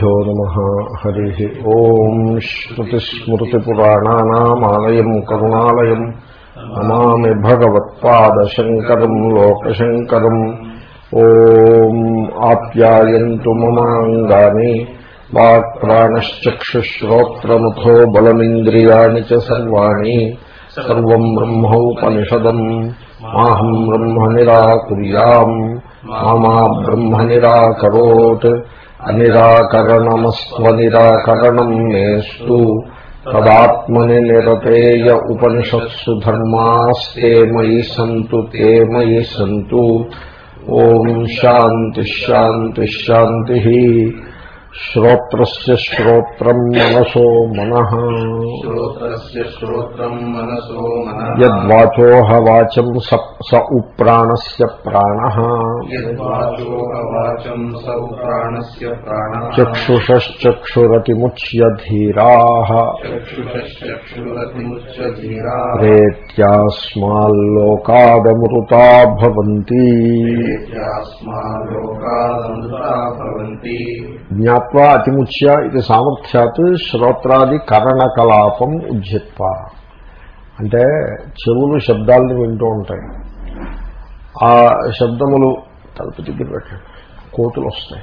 గురుభ్యో నమ హరి ఓం శ్రుతిస్మృతిపురాణానామాలయం కరుణాలయం నమామి భగవత్పాదశంకరం లోకశంకరం ఓం ఆప్యాయంతు మమాంగాని వాక్ప్రాణశ్చక్షుశ్రోత్రముఖో బలమింద్రియాణి చ సర్వాణి సర్వం బ్రహ్మోపనిషదం మాహం బ్రహ్మ నిరాకుర్యాం మామా బ్రహ్మ నిరాకరోత్ అనిరాకరణమస్వనిరాకరణం మేస్తు తదాత్మని నిరతేయ ఉపనిషత్సు ధర్మాస్తే మయి సంతు తే మయి సంతు ఓం శాంతి శాంతి శాంతి శ్రోత్రస్య శ్రోత్రం మనసో మనః. శ్రోత్రస్య శ్రోత్రం మనసో మనః. యద్వాచోహ వాచం స స ఉప్రాణస్య ప్రాణః. యద్వాచోహవాచం సౌ ప్రాణస్య ప్రాణः. చక్షుషశ్చక్షురతిముచ్య ధీరాः చక్షుషశ్చక్షురతిముచ్య ధీరా ప్రేత్యాస్మాల్లోకాదమృతా భవంతి. లోకాదంతా భవంతి అతిముచ్య ఇది సామర్థ్యాత్ శ్రోత్రాది కరణకలాపం ఉజ్జిత్వ అంటే చెవులు శబ్దాలను వింటూ ఉంటాయి. ఆ శబ్దములు తలుపు దగ్గర పెట్టండి. కోతులు వస్తాయి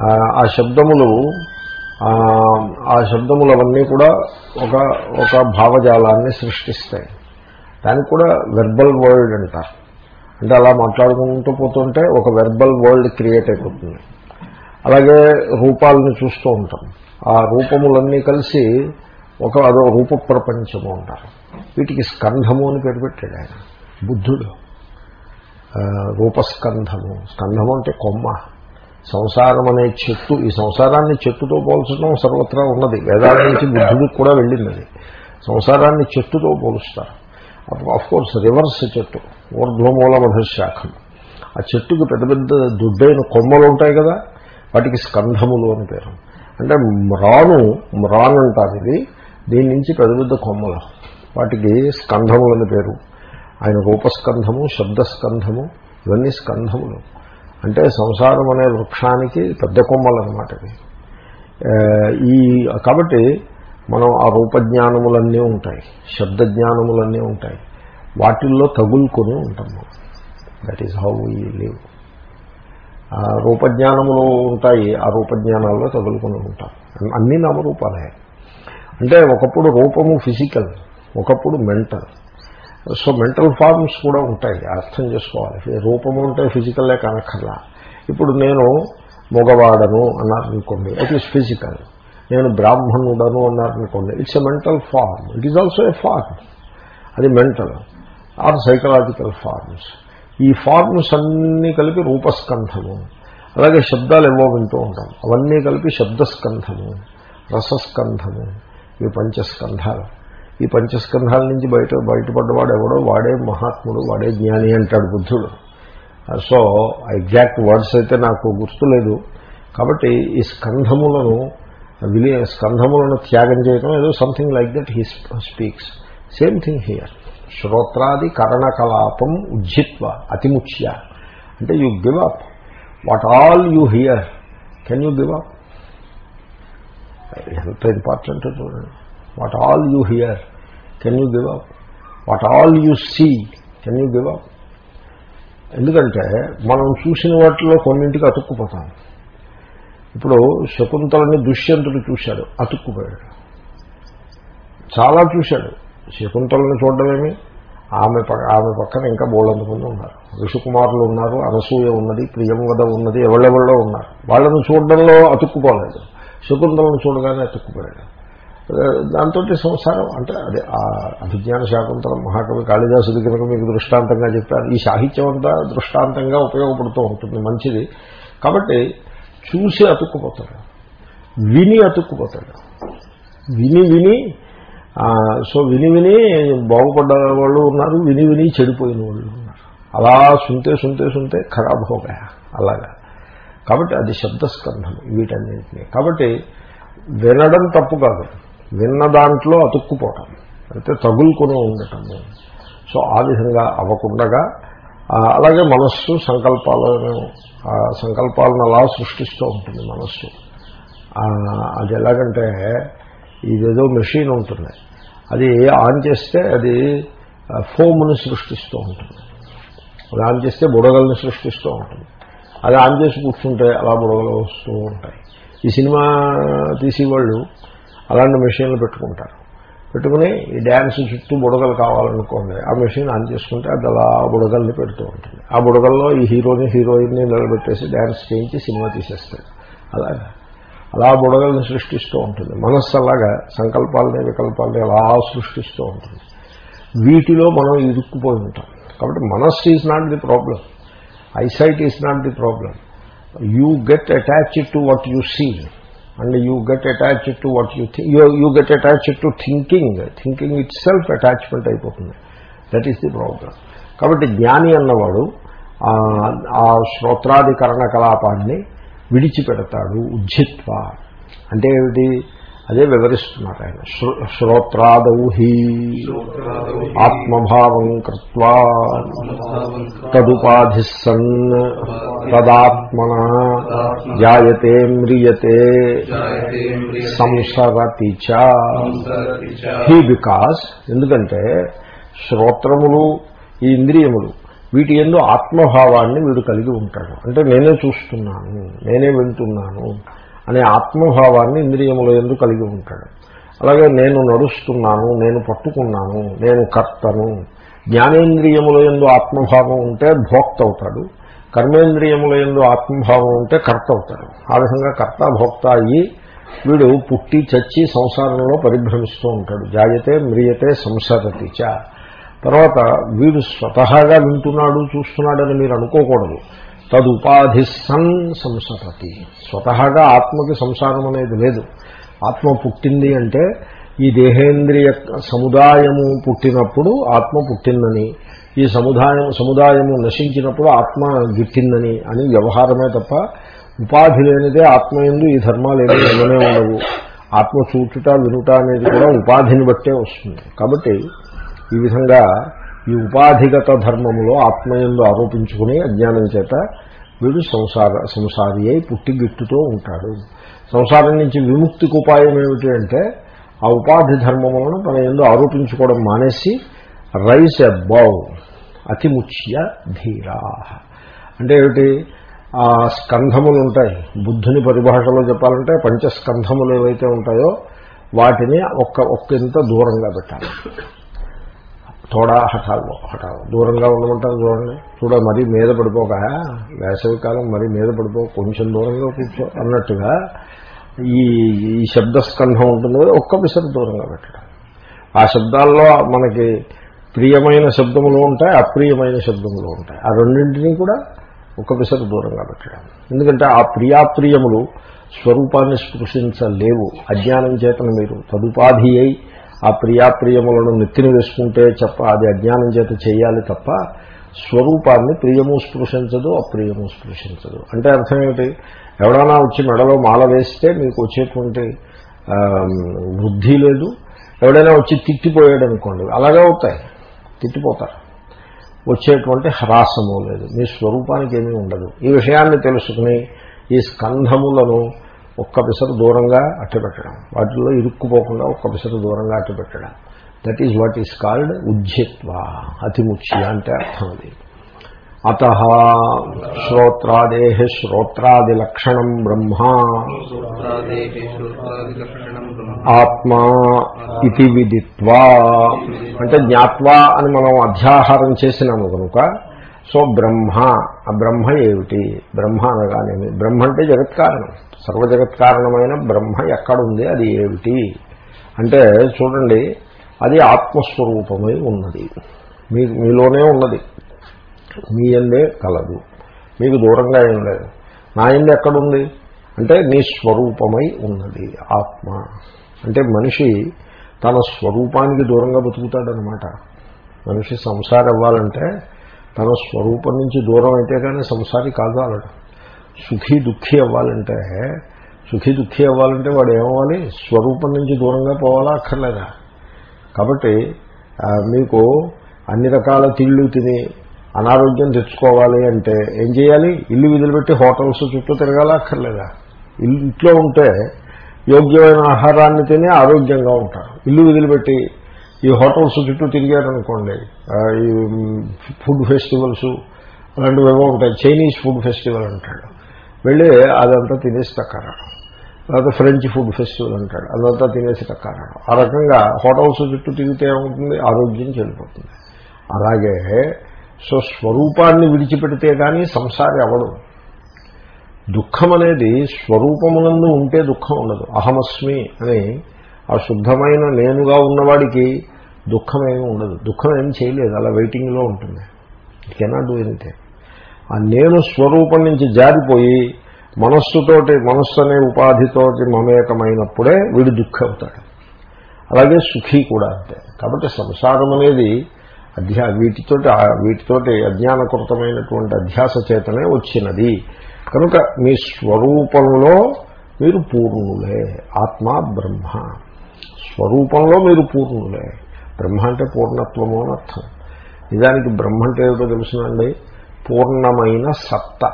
ఆ, శబ్దములు ఆ, శబ్దములు శబ్దములవన్నీ కూడా ఒక ఒక భావజాలాన్ని సృష్టిస్తాయి. దానికి కూడా వెర్బల్ వరల్డ్ అంటారు. అంటే అలా మాట్లాడుకుంటూ పోతుంటే ఒక వెర్బల్ వరల్డ్ క్రియేట్ అయిపోతుంది. అలాగే రూపాలను చూస్తూ ఉంటాం. ఆ రూపములన్నీ కలిసి ఒక అదో రూప ప్రపంచము అంటారు. వీటికి స్కంధము అని పేరు పెట్టాడు ఆయన. బుద్ధుడు. రూపస్కంధము. స్కంధము అంటే కొమ్మ. సంసారం అనే చెట్టు ఈ సంసారాన్ని చెట్టుతో పోల్చడం సర్వత్రా ఉన్నది. వేదాల నుంచి బుద్ధుడికి కూడా వెళ్ళింది అది. సంసారాన్ని చెట్టుతో పోలుస్తారు. అఫ్ కోర్స్ రివర్స్ చెట్టు. ఊర్ధ్వమూల శాఖం ఆ చెట్టుకు పెద్ద పెద్ద దుడ్డైన కొమ్మలు ఉంటాయి కదా. వాటికి స్కంధములు అని పేరు. అంటే మ్రాను మ్రాన్ అంటారు ఇది దీని నుంచి పెద్ద పెద్ద కొమ్మలు. వాటికి స్కంధములు అని పేరు. ఆయన రూపస్కంధము శబ్దస్కంధము ఇవన్నీ స్కంధములు. అంటే సంసారం అనే వృక్షానికి పెద్ద కొమ్మలు అనమాట ఇది ఈ కాబట్టి మనం ఆ రూపజ్ఞానములన్నీ ఉంటాయి శబ్ద జ్ఞానములన్నీ ఉంటాయి. వాటిల్లో తగులుకొని ఉంటాం that is how we live రూపజ్ఞానములు ఉంటాయి ఆ రూపజ్ఞానాల్లో తగులుకొని ఉంటాం. అన్ని నామరూపాలే. అంటే ఒకప్పుడు రూపము ఫిజికల్ ఒకప్పుడు మెంటల్. సో మెంటల్ ఫార్మ్స్ కూడా ఉంటాయి అర్థం చేసుకోవాలి. రూపము అంటే ఫిజికల్లే కనక్కర్లా. ఇప్పుడు నేను మగవాడను అన్నారనుకోండి ఇట్ ఈస్ ఫిజికల్ నేను బ్రాహ్మణుడను అన్నారనుకోండి it's a mental form it is also a form అది మెంటల్. ఆర్ సైకలాజికల్ ఫార్మ్స్ ఈ ఫార్మ్స్ అన్నీ కలిపి రూపస్కంధము. అలాగే శబ్దాలు ఏవో వింటూ ఉంటాం. అవన్నీ కలిపి శబ్దస్కంధము రసస్కంధము ఇవి పంచస్కంధాలు. ఈ పంచస్కంధాల నుంచి బయట బయటపడ్డవాడు ఎవడో వాడే మహాత్ముడు వాడే జ్ఞాని అంటాడు బుద్ధుడు. సో ఎగ్జాక్ట్ వర్డ్స్ అయితే నాకు గుర్తులేదు. కాబట్టి ఈ స్కంధములను విలి స్కంధములను త్యాగం చేయడం ఏదో something like that he speaks same thing here శ్రోత్రాది కరణకలాపం ఉజ్జిత్వ అతిముఖ్య అంటే you give up what all you hear can you give up ఎంత ఇంపార్టెంట్ చూడండి. What all you hear can you give up what all you see can you give up ఎందుకంటే మనం చూసిన వాటిలో కొన్నింటికి అతుక్కుపోతాం. ఇప్పుడు శకుంతలని దుష్యంతుడు చూశాడు అతుక్కుపోయాడు. చాలా చూశాడు. శకుంతలను చూడడమేమి? ఆమె పక్క ఆమె పక్కన ఇంకా బోళ్ళంత ఉన్నారు. ఋషికుమారులు ఉన్నారు అనసూయ ఉన్నది ప్రియంవద ఉన్నది ఎవళ్ళెవళ్ళో ఉన్నారు. వాళ్ళను చూడడంలో అతుక్కుపోలేదు. శకుంతలను చూడగానే అతుక్కుపోయాడు. దాంతో సంసారం అంటే అదే ఆ అభిజ్ఞాన శాకుంతలం మహాకవి కాళిదాసుడి కనుక మీకు దృష్టాంతంగా చెప్పారు. ఈ సాహిత్యం అంతా దృష్టాంతంగా ఉపయోగపడుతూ ఉంటుంది మంచిది. కాబట్టి చూసి అతుక్కుపోతాడు. విని అతుక్కుపోతాడు. విని విని సో విని విని బాగుపడ్డ వాళ్ళు ఉన్నారు విని విని చెడిపోయిన వాళ్ళు ఉన్నారు. అలా సుంతే సుంతే సుంతే ఖరాబ్ హోగా అలాగా. కాబట్టి అది శబ్దస్కంధం వీటన్నింటినీ. కాబట్టి వినడం తప్పు కాదు. విన్న దాంట్లో అతుక్కుపోవటం అయితే తగులుకొని ఉండటము. సో ఆ విధంగా అవ్వకుండగా అలాగే మనస్సు సంకల్పాలను సంకల్పాలను అలా సృష్టిస్తూ ఉంటుంది మనస్సు. అది ఎలాగంటే ఇదేదో మెషిన్ ఉంటుంది. అది ఆన్ చేస్తే అది ఫోమ్ని సృష్టిస్తూ ఉంటుంది. అది ఆన్ చేస్తే బుడగల్ని సృష్టిస్తూ ఉంటుంది. అది ఆన్ చేసి కూర్చుంటే అలా బుడగలు వస్తూ ఉంటాయి. ఈ సినిమా తీసేవాళ్ళు అలాంటి మెషిన్లు పెట్టుకుంటారు. పెట్టుకుని ఈ డ్యాన్స్ చుట్టూ బుడగలు కావాలనుకోండి ఆ మెషిన్ ఆన్ చేసుకుంటే అది అలా బుడగల్ని పెడుతూ ఉంటుంది. ఆ బుడగల్లో ఈ హీరోని హీరోయిన్ని నిలబెట్టేసి డ్యాన్స్ చేయించి సినిమా తీసేస్తారు. అలాగా. అలా బుడగల్ని సృష్టిస్తూ ఉంటుంది. మనస్సు అలాగా సంకల్పాలని వికల్పాలని అలా సృష్టిస్తూ ఉంటుంది. వీటిలో మనం ఇరుక్కుపోయి ఉంటాం. కాబట్టి మనస్సు is not the problem eyesight is not the problem you get attached to what you see and you get attached to what you think you get attached to thinking thinking itself attachment అయిపోతుంది. That is the problem కాబట్టి జ్ఞాని అన్నవాడు ఆ శ్రోత్రాధికరణ కలాపాన్ని విడిచిపెడతాడు ఉజ్జిత్వ. అంటే ఏమిటి? అదే వివరిస్తున్నారు ఆయన. శ్రో- శ్రోత్రాదౌ హి. ఆత్మభావం కృత్వా. తదుపాధి సన్ తదాత్మన. జాయతే మ్రియతే. సంసరతి హీ బికాస్ ఎందుకంటే శ్రోత్రములు ఈ ఇంద్రియములు. వీటి ఎందు ఆత్మభావాన్ని వీడు కలిగి ఉంటాడు. అంటే నేనే చూస్తున్నాను నేనే వింటున్నాను అనే ఆత్మభావాన్ని ఇంద్రియముల ఎందు కలిగి ఉంటాడు. అలాగే నేను నడుస్తున్నాను నేను పట్టుకున్నాను నేను కర్తను జ్ఞానేంద్రియముల ఎందు ఆత్మభావం ఉంటే భోక్త అవుతాడు కర్మేంద్రియముల ఎందు ఆత్మభావం ఉంటే కర్త అవుతాడు ఆ విధంగా కర్త భోక్త అయ్యి వీడు పుట్టి చచ్చి సంసారంలో పరిభ్రమిస్తూ ఉంటాడు. జాయతే మ్రియతే సంసరతి చ. తర్వాత వీడు స్వతహాగా వింటున్నాడు చూస్తున్నాడని మీరు అనుకోకూడదు. తదుపాధి సన్ సంసతతి. స్వతహాగా ఆత్మకి సంసారం అనేది లేదు. ఆత్మ పుట్టింది అంటే ఈ దేహేంద్రియ సముదాయము పుట్టినప్పుడు ఆత్మ పుట్టిందని ఈ సముదాయం సముదాయము నశించినప్పుడు ఆత్మ గిట్టిందని అని వ్యవహారమే తప్ప ఉపాధి లేనిదే ఆత్మ ఎందు ఈ ధర్మాలు ఏమీ ఉండనే ఉండవు. ఆత్మ చూచుట వినుట అనేది కూడా ఉపాధిని బట్టే వస్తుంది. కాబట్టి ఈ విధంగా ఈ ఉపాధిగత ధర్మములో ఆత్మయందు ఆరోపించుకుని అజ్ఞానం చేత వీడు సంసార సంసారి అయి పుట్టిగిట్టుతో ఉంటాడు. సంసారం నుంచి విముక్తికి ఉపాయం ఏమిటి అంటే ఆ ఉపాధి ధర్మములను తన ఎందు ఆరోపించుకోవడం మానేసి రైస్ అబౌవ్ అతిముచ్య ధీరా. అంటే ఏమిటి? ఆ స్కంధములు ఉంటాయి. బుద్ధుని పరిభాషలో చెప్పాలంటే పంచస్కంధములు ఏవైతే ఉంటాయో వాటిని ఒక్క ఒక్కింత దూరంగా పెట్టాలి. తోడా హఠాల్లో హఠాలు దూరంగా ఉండమంటారు చూడండి. చూడ మరీ మీద పడిపోక వేసవి కాలం మరీ మీద పడిపో కొంచెం దూరంగా కూర్చో అన్నట్టుగా ఈ ఈ శబ్దస్కంధం ఉంటుంది కదా, ఒక్క పిసరు దూరంగా పెట్టడం. ఆ శబ్దాల్లో మనకి ప్రియమైన శబ్దములు ఉంటాయి అప్రియమైన శబ్దములు ఉంటాయి. ఆ రెండింటినీ కూడా ఒక పిసరు దూరంగా పెట్టడం. ఎందుకంటే ఆ ప్రియాప్రియములు స్వరూపాన్ని స్పృశించలేవు. అజ్ఞానం చేతను మీరు తదుపాధి అయి ఆ ప్రియాప్రియములను నెత్తిని వేసుకుంటే చెప్ప అది అజ్ఞానం చేత చేయాలి తప్ప స్వరూపాన్ని ప్రియము స్పృశించదు అప్రియము స్పృశించదు. అంటే అర్థం ఏమిటి? ఎవడైనా వచ్చి మెడలో మాల వేస్తే మీకు వచ్చేటువంటి వృద్ధి లేదు. ఎవడైనా వచ్చి తిట్టిపోయాడు అనుకోండి అలాగే అవుతాయి. తిట్టిపోతారు. వచ్చేటువంటి హ్రాసము లేదు. మీ స్వరూపానికి ఏమీ ఉండదు. ఈ విషయాన్ని తెలుసుకుని ఈ స్కంధములను ఒక్క పిసరు దూరంగా అట్టబెట్టడం. వాటిల్లో ఇరుక్కుపోకుండా ఒక్క పిసరు దూరంగా అట్టబెట్టడం. That is what is called ఉజ్జిత్వ అతిముచ్య అంటే అర్థం అది. అత శ్రోత్రాదే శ్రోత్రాది లక్షణం శ్రోత్రాదిలక్షణం బ్రహ్మ. ఆత్మా ఇది విదిత్వా. అంటే జ్ఞాత్వా అని మనం అధ్యాహారం చేసినాము కనుక సో బ్రహ్మ ఆ బ్రహ్మ ఏమిటి? బ్రహ్మ అనగానేమి? బ్రహ్మ అంటే జగత్కారణం. సర్వజగత్కారణమైన బ్రహ్మ ఎక్కడుంది? అది ఏమిటి? అంటే చూడండి అది ఆత్మస్వరూపమై ఉన్నది. మీ మీలోనే ఉన్నది. మీ ఎందే కలదు. మీకు దూరంగా ఏం లేదు. నా ఎందు ఎక్కడుంది? అంటే నీ స్వరూపమై ఉన్నది ఆత్మ. అంటే మనిషి తన స్వరూపానికి దూరంగా బతుకుతాడనమాట. మనిషి సంసారం అవ్వాలంటే తన స్వరూపం నుంచి దూరం అయితే కానీ సంసారి కాదు అనడం సుఖీ దుఃఖీ అవ్వాలంటే సుఖీ దుఃఖీ అవ్వాలంటే వాడు ఏమవ్వాలి? స్వరూపం నుంచి దూరంగా పోవాలా అక్కర్లేదా? కాబట్టి మీకు అన్ని రకాల తిళ్ళు తిని అనారోగ్యం తెచ్చుకోవాలి అంటే ఏం చేయాలి? ఇల్లు విదిలిపెట్టి హోటల్స్ చుట్టూ తిరగాల అక్కర్లేదా? ఇల్లు ఇంట్లో ఉంటే యోగ్యమైన ఆహారాన్ని తిని ఆరోగ్యంగా ఉంటారు. ఇల్లు వదిలిపెట్టి ఈ హోటల్స్ చుట్టూ తిరిగారనుకోండి ఈ ఫుడ్ ఫెస్టివల్స్ అలాంటివి ఏవో ఉంటాయి. చైనీస్ ఫుడ్ ఫెస్టివల్ అంటాడు. వెళ్ళి అదంతా తినేసి తక్కారాడు. తర్వాత ఫ్రెంచ్ ఫుడ్ ఫెస్టివల్ అంటాడు. అదంతా తినేసి తక్కారాడు. ఆ రకంగా హోటల్స్ చుట్టూ తిరిగితే ఏమవుతుంది? ఆరోగ్యం చెడిపోతుంది. అలాగే సో స్వరూపాన్ని విడిచిపెడితే కానీ సంసారి అవడు దుఃఖం అనేది స్వరూపమునందు ఉంటే దుఃఖం ఉండదు. అహమస్మి అని ఆ శుద్ధమైన నేనుగా ఉన్నవాడికి దుఃఖం ఏమి ఉండదు. దుఃఖం ఏం చేయలేదు. అలా వెయిటింగ్లో ఉంటుంది. ఇట్ కెనాట్ డూ ఎనీథింగ్ ఆ నేను స్వరూపం నుంచి జారిపోయి మనస్సుతోటి మనస్సు అనే ఉపాధితోటి మమేకమైనప్పుడే వీడు దుఃఖి అవుతాడు అలాగే సుఖీ కూడా అంతే. కాబట్టి సంసారం అనేది అధ్యా వీటితోటి వీటితోటి అజ్ఞానకృతమైనటువంటి అధ్యాస చేతనే వచ్చినది. కనుక మీ స్వరూపంలో మీరు పూర్ణులే. ఆత్మ బ్రహ్మ. స్వరూపంలో మీరు పూర్ణులే. బ్రహ్మ అంటే పూర్ణత్వము అని అర్థం. నిజానికి బ్రహ్మ అంటే ఏమిటో తెలుసునండి పూర్ణమైన సత్త.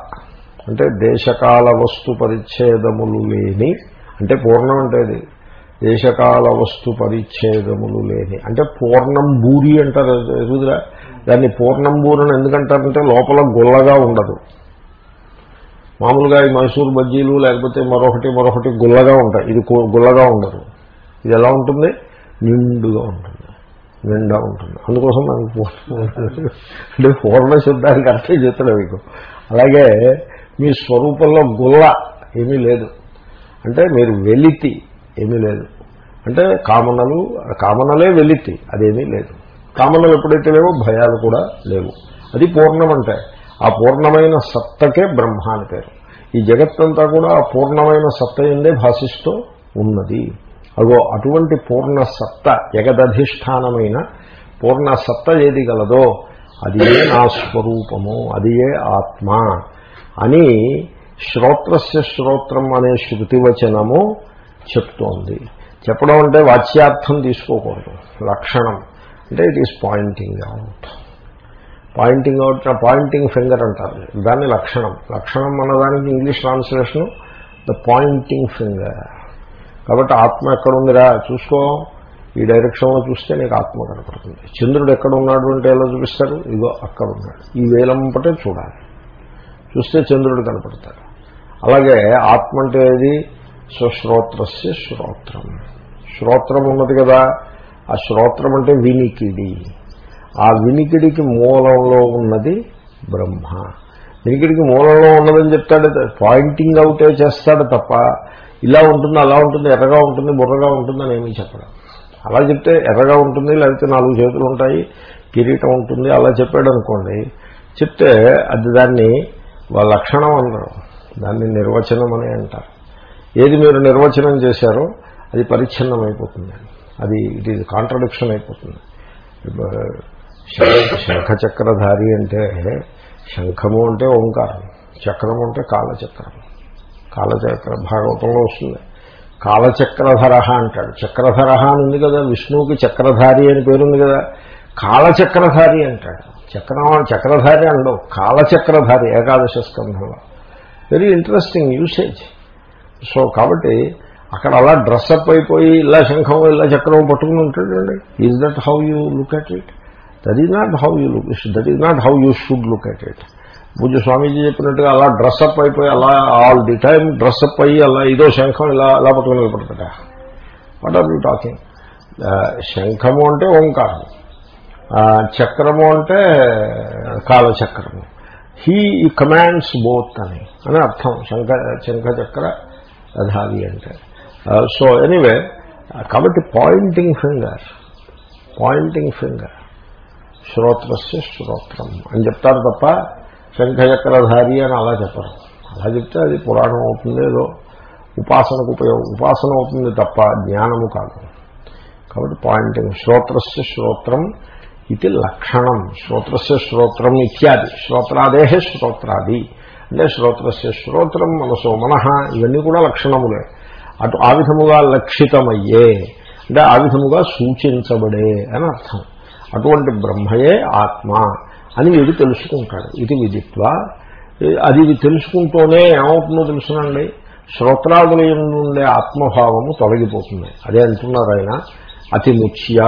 అంటే దేశకాల వస్తు పరిచ్ఛేదములు లేని అంటే పూర్ణం అంటే అది. దేశకాల వస్తు పరిచ్ఛేదములు లేని. అంటే పూర్ణం బూరి అంటారు. ఎదుగుదరా దాన్ని పూర్ణం బూరని ఎందుకంటారంటే లోపల గుల్లగా ఉండదు. మామూలుగా ఈ మైసూర్ బజ్జీలు లేకపోతే మరొకటి మరొకటి గుల్లగా ఉంటాయి. ఇది గుల్లగా ఉండదు. ఇది ఎలా ఉంటుంది? నిండుగా ఉంటుంది. నిండా ఉంటుంది. అందుకోసం నాకు పూర్ణ అంటే పూర్ణ శబ్దానికి అర్థం చెప్తాడు మీకు. అలాగే మీ స్వరూపంలో గుల్ల ఏమీ లేదు. అంటే మీరు వెలితి ఏమీ లేదు. అంటే కామనలు కామనలే వెలితి అదేమీ లేదు. కామనలు ఎప్పుడైతే లేవో భయాలు కూడా లేవు. అది పూర్ణం అంటే ఆ పూర్ణమైన సత్తకే బ్రహ్మ అని పేరు. ఈ జగత్తంతా కూడా ఆ పూర్ణమైన సత్త ఎందే భాషిస్తూ ఉన్నది. అగో అటువంటి పూర్ణ సత్త జగదధిష్టానమైన పూర్ణ సత్త ఏది గలదో అది ఏ నా స్వరూపము అది ఏ ఆత్మ అని శ్రోత్రస్య శ్రోత్రం అనే శృతివచనము చెప్తోంది. చెప్పడం అంటే వాచ్యార్థం తీసుకోకూడదు. లక్షణం. అంటే it is pointing out pointing out pointing finger అంటారు. దాన్ని లక్షణం. లక్షణం అన్నదానికి English translation the pointing finger కాబట్టి ఆత్మ ఎక్కడుందిరా? చూసుకో. ఈ డైరెక్షన్లో చూస్తే నీకు ఆత్మ కనపడుతుంది. చంద్రుడు ఎక్కడ ఉన్నాడు అంటే ఎలా చూపిస్తారు? ఇగో అక్కడ ఉన్నాడు ఈ వేలంపటే చూడాలి. చూస్తే చంద్రుడు కనపడతాడు. అలాగే ఆత్మ అంటే ఏది? సుశ్రోత్రస్య శ్రోత్రం. శ్రోత్రం ఉన్నది కదా. ఆ శ్రోత్రం అంటే వినికిడి. ఆ వినికిడికి మూలంలో ఉన్నది బ్రహ్మ. వినికిడికి మూలంలో ఉన్నదని చెప్తాడు. పాయింటింగ్ అవుటే చేస్తాడు తప్ప ఇలా ఉంటుంది అలా ఉంటుంది ఎర్రగా ఉంటుంది బుర్రగా ఉంటుందని ఏమీ చెప్పడం. అలా చెప్తే ఎర్రగా ఉంటుంది లేకపోతే నాలుగు చేతులు ఉంటాయి కిరీటం ఉంటుంది అలా చెప్పాడు అనుకోండి చెప్తే అది దాన్ని వాళ్ళ లక్షణం అన్నారు దాన్ని నిర్వచనం అని అంటారు. ఏది మీరు నిర్వచనం చేశారో అది పరిచ్ఛిన్నం అయిపోతుంది అది ఇట్ ఈజ్ కాంట్రడిక్షన్ అయిపోతుంది. శంఖచక్రధారి అంటే శంఖము అంటే ఓంకారం చక్రము అంటే కాలచక్రం. కాలచక్ర భాగవతంలో వస్తుంది. కాలచక్రధర అంటాడు. చక్రధర అని ఉంది కదా విష్ణువుకి చక్రధారి అని పేరుంది కదా కాలచక్రధారి అంటాడు. చక్రం చక్రధారి అండవు కాలచక్రధారి ఏకాదశ స్కంధంలో. వెరీ ఇంట్రెస్టింగ్ యూసేజ్ సో కాబట్టి అక్కడ అలా డ్రెస్అప్ అయిపోయి ఇలా శంఖం ఇలా చక్రం పట్టుకుని ఉంటాడండి is that how you look at it that is not how you look that is not how you should look at it పూజ స్వామీజీ చెప్పినట్టుగా అలా డ్రెస్అప్ అయిపోయి అలా ఆల్ ది టైం డ్రెస్అప్ అయ్యి అలా ఇదో శంఖం ఇలా ఇలా పట్టుకుని నిలబడతాడ? వాట్ ఆర్ యూ టాకింగ్ శంఖము అంటే ఓంకారం. చక్రము అంటే కాలచక్రము హీ కమాండ్స్ బోత్ అని అని అర్థం. శంఖ శంఖ చక్ర అంటే. సో ఎనీవే కాబట్టి పాయింటింగ్ ఫింగర్ పాయింటింగ్ ఫింగర్ శ్రోత్రస్య శ్రోత్రం అని చెప్తారు తప్ప శంఖచక్రధారి అని అలా చెప్పరు. అలా చెప్తే అది పురాణం అవుతుంది ఏదో ఉపాసనకు ఉపయోగం ఉపాసన అవుతుంది తప్ప జ్ఞానము కాదు. కాబట్టి పాయింటింగ్ శ్రోత్రస్య శ్రోత్రం ఇది లక్షణం. శ్రోత్రస్య శ్రోత్రం ఇత్యాది. శ్రోత్రాదేహ శ్రోత్రాది. అంటే శ్రోత్రస్య శ్రోత్రం మనసో మనః ఇవన్నీ కూడా లక్షణములే. అటు ఆ విధముగా లక్షితమయ్యే అంటే ఆ విధముగా సూచించబడే అని అర్థం. అటువంటి బ్రహ్మయే ఆత్మ. అని వీడు తెలుసుకుంటాడు. ఇది విదిత్వ. అది ఇది తెలుసుకుంటూనే ఏమవుతుందో తెలుసునండి. శ్రోత్రాదులయం నుండే ఆత్మభావము తొలగిపోతుంది. అదే అంటున్నారు ఆయన. అతిముచ్య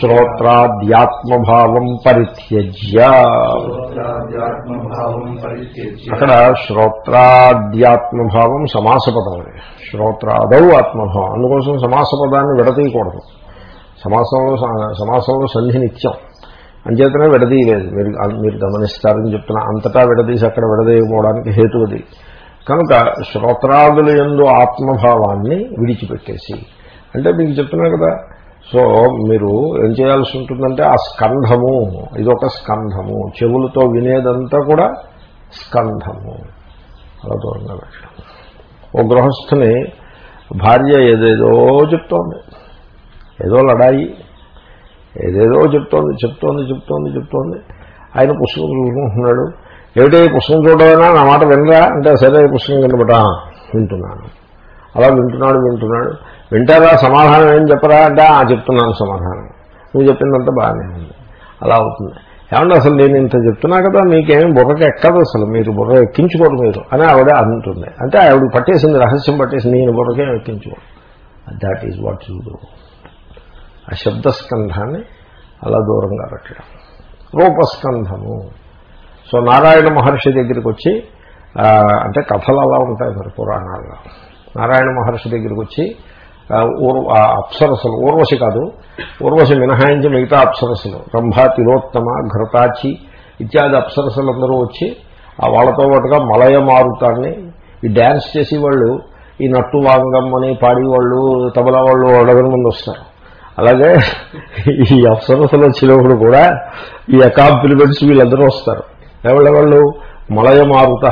శ్రోత్రాద్యాత్మభావం పరిత్యజ్య. శ్రోత్రాధ్యాత్మభావం పరిత్యజ్య అక్కడ శ్రోత్రాద్యాత్మభావం సమాసపదం అది. శ్రోత్రాదౌ ఆత్మభావం. అందుకోసం సమాసపదాన్ని విడతీయకూడదు. సమాసంలో సమాసంలో సంధి నిత్యం అంచేతనే విడదీయలేదు మీరు మీరు గమనిస్తారని చెప్తున్నా అంతటా విడదీసి అక్కడ విడదీయకపోవడానికి హేతువది కనుక శ్రోత్రాదుల ఎందు ఆత్మభావాన్ని విడిచిపెట్టేసి అంటే మీకు చెప్తున్నా కదా సో మీరు ఏం చేయాల్సి ఉంటుందంటే ఆ స్కంధము ఇదొక స్కంధము చెవులతో వినేదంతా కూడా స్కంధము. అలా దూరంగా పెట్టడం. ఓ గృహస్థుని భార్య ఏదేదో చెప్తోంది. ఏదో లడాయి. ఏదేదో చెప్తోంది చెప్తోంది చెప్తోంది చెప్తోంది. ఆయన పుస్తకం చూసుకుంటున్నాడు. ఏమిటి పుస్తకం చూడమైనా నా మాట వినరా? అంటే సరే పుస్తకం కింద వింటున్నాను. అలా వింటున్నాడు వింటున్నాడు. వింటారా? సమాధానం ఏం చెప్పరా? అంటే ఆ చెప్తున్నాను సమాధానం. నువ్వు చెప్పిందంతా బాగానే ఉంది. అలా అవుతుంది. ఏమన్నా అసలు నేను ఇంత చెప్తున్నా కదా మీకేం బుర్రకి ఎక్కదు అసలు. మీరు బుర్ర ఎక్కించుకోరు మీరు. అని ఆవిడ అంటుంది. అంటే ఆవిడ పట్టేసింది రహస్యం పట్టేసింది. నేను బుర్రకే ఎక్కించుకోరు that is what you do ఆ శబ్దస్కంధాన్ని అలా దూరంగా పెట్టడం. రూపస్కంధము. సో నారాయణ మహర్షి దగ్గరికి వచ్చి అంటే కథలు అలా ఉంటాయి మరి పురాణాల్లో. నారాయణ మహర్షి దగ్గరికి వచ్చి ఆ, ఊర్వ అప్సరసులు ఊర్వశి కాదు ఊర్వశి మినహాయించి మిగతా అప్సరసులు రంభా తిలోత్తమ ఘృతాచి ఇత్యాది అప్సరసులందరూ వచ్చి వాళ్ళతో పాటుగా మలయ మారుతాన్ని ఈ డ్యాన్స్ చేసేవాళ్ళు ఈ నట్టు వాంగమ్మని పాడేవాళ్ళు తబలా వాళ్ళు అడగని ముందు వస్తారు. అలాగే ఈ అప్సరసలు వచ్చినప్పుడు కూడా ఈ అకాంప్లిమెంట్స్ వీళ్ళందరూ వస్తారు. ఎవళ్ళెవళ్ళు? మలయ మారుత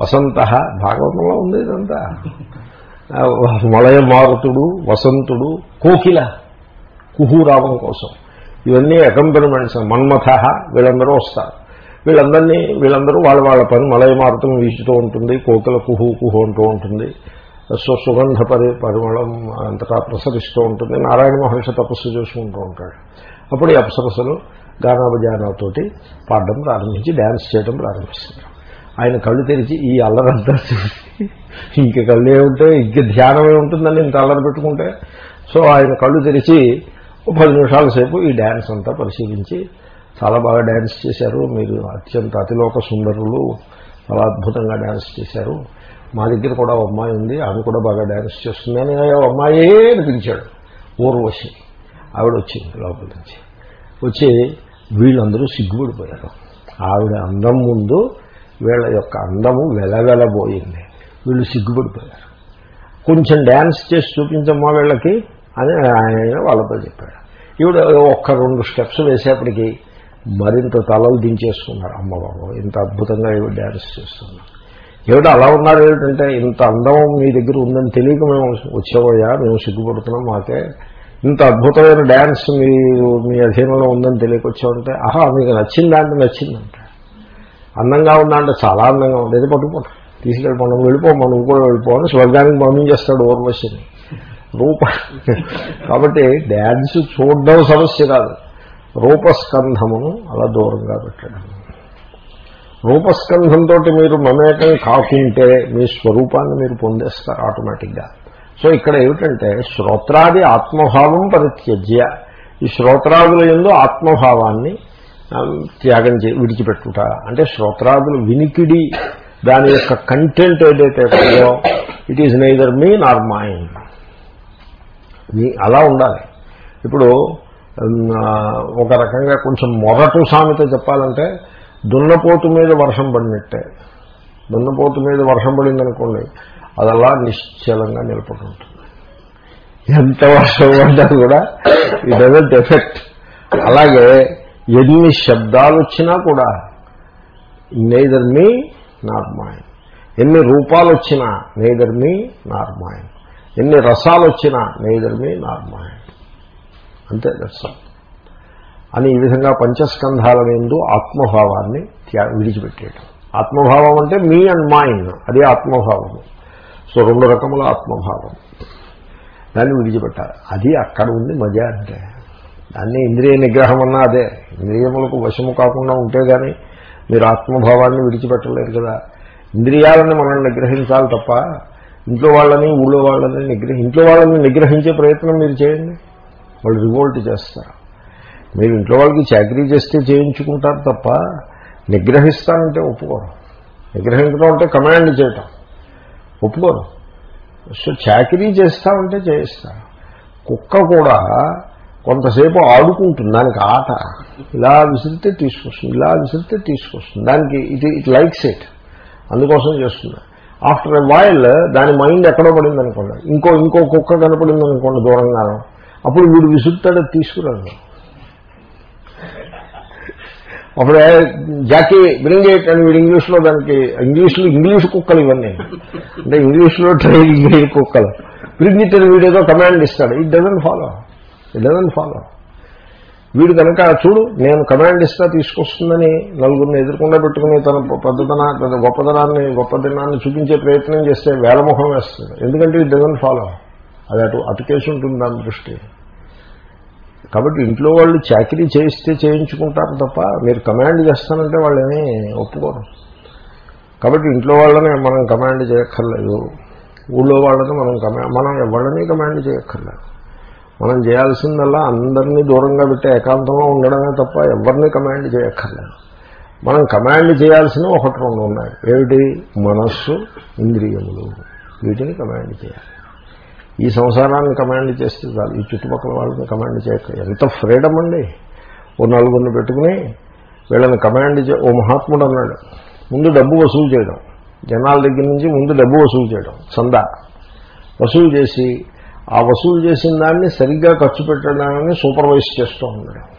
వసంత భాగవతంలో ఉంది ఇదంతా. మలయమారుతుడు మలయ మారుతుడు వసంతుడు కోకిల కుహూరావం కోసం. ఇవన్నీ అకంపెనిమెంట్స్ మన్మథ వీళ్ళందరూ వస్తారు. వీళ్ళందరినీ వీళ్ళందరూ వాళ్ళ వాళ్ళ పని మలయమారుతం వీచుతూ ఉంటుంది కోకిల కుహు కుహు అంటూ ఉంటుంది. సుగంధ పరి పరిమళం అంతటా ప్రసరిస్తూ ఉంటుంది. నారాయణ మహర్షి తపస్సు చేసుకుంటూ ఉంటాడు. అప్పుడు ఈ అప్సరసలు గానాభజానాతోటి పాడడం ప్రారంభించి డ్యాన్స్ చేయడం ప్రారంభిస్తారు ఆయన కళ్ళు తెరిచి ఈ అల్లరంతా చూసి ఇంక కళ్ళు ఏముంటే ఇంక ధ్యానమే ఉంటుందని ఇంత అల్లరి పెట్టుకుంటే సో ఆయన కళ్ళు తెరిచి పది నిమిషాల సేపు ఈ డ్యాన్స్ అంతా పరిశీలించి చాలా బాగా డ్యాన్స్ చేశారు. మీరు అత్యంత అతిలోక సుందరులు చాలా అద్భుతంగా డ్యాన్స్ చేశారు. మా దగ్గర కూడా అమ్మాయి ఉంది ఆమె కూడా బాగా డ్యాన్స్ చేస్తుంది అని అమ్మాయే అని పిలిచాడు. ఊర్వశి. ఆవిడ వచ్చింది లోపల నుంచి. వచ్చి వీళ్ళందరూ సిగ్గుపడిపోయారు. ఆవిడ అందం ముందు వీళ్ళ యొక్క అందము వెలవెలబోయింది. వీళ్ళు సిగ్గుపడిపోయారు. కొంచెం డ్యాన్స్ చేసి చూపించమ్మా వీళ్ళకి అని ఆయన వాళ్ళతో చెప్పాడు. ఈవిడ ఒక్క రెండు స్టెప్స్ వేసేప్పటికి మరింత తలలు దించేసుకున్నారు. అమ్మ బాబు ఇంత అద్భుతంగా ఈవిడ డ్యాన్స్ చేస్తున్నారు ఏమిటి అలా ఉన్నారు ఏమిటంటే ఇంత అందం మీ దగ్గర ఉందని తెలియక మేము వచ్చామయ్యా మేము సిగ్గుపడుతున్నాం మాకే. ఇంత అద్భుతమైన డ్యాన్స్ మీ మీ అధీనంలో ఉందని తెలియక వచ్చామంటే ఆహా మీకు నచ్చిందా అంటే నచ్చిందంట అందంగా ఉందా అంటే చాలా అందంగా ఉంది. ఏదో పట్టుకోండి తీసుకెళ్ళిపోండి వెళ్ళిపో మనం కూడా వెళ్ళిపోవాలి స్వర్గానికి పంపించేస్తాడు ఊర్వశిని రూప కాబట్టి డ్యాన్స్ చూడడం సమస్య కాదు. రూపస్కంధమును అలా దూరంగా పెట్టడం. రూపస్కంధంతో మీరు మమేకం కాకుంటే మీ స్వరూపాన్ని మీరు పొందేస్తారు ఆటోమేటిక్గా. సో ఇక్కడ ఏమిటంటే శ్రోత్రాది ఆత్మభావం పరిత్యజ్య. ఈ శ్రోత్రాదుల ఎందు ఆత్మభావాన్ని త్యాగం చే విడిచిపెట్టుట. అంటే శ్రోత్రాదులు వినికిడి దాని యొక్క కంటెంట్ ఏదైతే ఉందో it is neither me Nar mind మీ అలా ఉండాలి. ఇప్పుడు ఒక రకంగా కొంచెం మొరటు సామెత చెప్పాలంటే దున్నపోతు మీద వర్షం పడినట్టే. దున్నపోతు మీద వర్షం పడిందనుకోండి అది అలా నిశ్చలంగా నిలబడుతుంది ఎంత వర్షం పడ్డా కూడా ఇట్ డజంట్ ఎఫెక్ట్ అలాగే ఎన్ని శబ్దాలు వచ్చినా కూడా నేదర్ మీ నాట్ మైండ్ ఎన్ని రూపాలు వచ్చినా నేదర్ మీ నాట్ మైండ్ ఎన్ని రసాలు వచ్చినా నేదర్ మీ నాట్ మైండ్ అంతే దట్స్ అని ఈ విధంగా పంచస్కంధాల ఎందు ఆత్మభావాన్ని త్యా విడిచిపెట్టేయటం. ఆత్మభావం అంటే మీ అండ్ మైన్ అది ఆత్మభావము. సో రెండు రకముల ఆత్మభావం. దాన్ని విడిచిపెట్టాలి. అది అక్కడ ఉంది మజా అంటే. దాన్ని ఇంద్రియ నిగ్రహం అన్నా అదే. ఇంద్రియములకు వశము కాకుండా ఉంటే కానీ మీరు ఆత్మభావాన్ని విడిచిపెట్టలేరు కదా. ఇంద్రియాలను మనం నిగ్రహించాలి తప్ప ఇంట్లో వాళ్ళని ఊళ్ళో వాళ్ళని నిగ్రహి ఇంట్లో వాళ్ళని నిగ్రహించే ప్రయత్నం మీరు చేయండి. వాళ్ళు రివోల్ట్ చేస్తారు. మీరు ఇంట్లో వాళ్ళకి చాకరీ చేస్తే చేయించుకుంటారు తప్ప నిగ్రహిస్తానంటే ఒప్పుకోరు. నిగ్రహించడం అంటే కమాండ్ చేయటం. ఒప్పుకోరు. సో చాకరీ చేస్తామంటే చేయిస్తా కుక్క కూడా కొంతసేపు ఆడుకుంటుంది. దానికి ఆట. ఇలా విసిరితే తీసుకొస్తుంది. ఇలా విసిరితే తీసుకొస్తుంది. దానికి ఇది ఇట్ లైక్స్ ఇట్. అందుకోసం చేస్తుంది. ఆఫ్టర్ ఎ వైల్ దాని మైండ్ ఎక్కడో పడింది అనుకోండి ఇంకో ఇంకో కుక్క కనపడింది అనుకోండి దూరంగానో. అప్పుడు వీడు విసురుతాడు తీసుకురాడు. అప్పుడు జాకీ బ్రింగ్ ఎయిట్ అని వీడు ఇంగ్లీష్లో దానికి ఇంగ్లీష్లో ఇంగ్లీష్ కుక్కలు ఇవన్నీ. అంటే ఇంగ్లీష్లో ట్రైనింగ్ అయ్యే కుక్కలు. బ్రింగ్ ఇట్ అని వీడేదో కమాండ్ ఇస్తాడు. It doesn't follow it doesn't follow వీడు కనుక చూడు నేను కమాండ్ ఇస్తా తీసుకొస్తుందని నలుగురిని ఎదుర్కొండా పెట్టుకుని తన పెద్దతన తన గొప్పతనాన్ని గొప్పతనాన్ని చూపించే ప్రయత్నం చేస్తే వేలముఖం వేస్తుంది ఎందుకంటే ఇట్ డజన్ ఫాలో అది అటు అటుకేసి ఉంటుంది దాని దృష్టి. కాబట్టి ఇంట్లో వాళ్ళు చాకరీ చేయిస్తే చేయించుకుంటారు తప్ప మీరు కమాండ్ చేస్తానంటే వాళ్ళని ఒప్పుకోరు. కాబట్టి ఇంట్లో వాళ్ళని మనం కమాండ్ చేయక్కర్లేదు. ఊళ్ళో వాళ్ళని మనం కమా మనం ఎవరిని కమాండ్ చేయక్కర్లేదు. మనం చేయాల్సిందల్లా అందరినీ దూరంగా పెట్టే ఏకాంతంలో ఉండడమే తప్ప ఎవరిని కమాండ్ చేయక్కర్లేదు. మనం కమాండ్ చేయాల్సిన ఒకటి రెండు ఉన్నాయి. ఏమిటి? మనస్సు ఇంద్రియములు. వీటిని కమాండ్ చేయాలి. ఈ సంసారాన్ని కమాండ్ చేస్తే చాలు. ఈ చుట్టుపక్కల వాళ్ళని కమాండ్ చేయక. ఎంత ఫ్రీడమ్ అండి. ఓ నలుగురిని పెట్టుకుని వీళ్ళని కమాండ్ చే ఓ మహాత్ముడు అన్నాడు. ముందు డబ్బు వసూలు చేయడం. జనాల దగ్గర నుంచి ముందు డబ్బు వసూలు చేయడం. చందా. వసూలు చేసి ఆ వసూలు చేసిన దాన్ని సరిగ్గా ఖర్చు పెట్టడాన్ని సూపర్వైజ్ చేస్తూ ఉన్నాడు.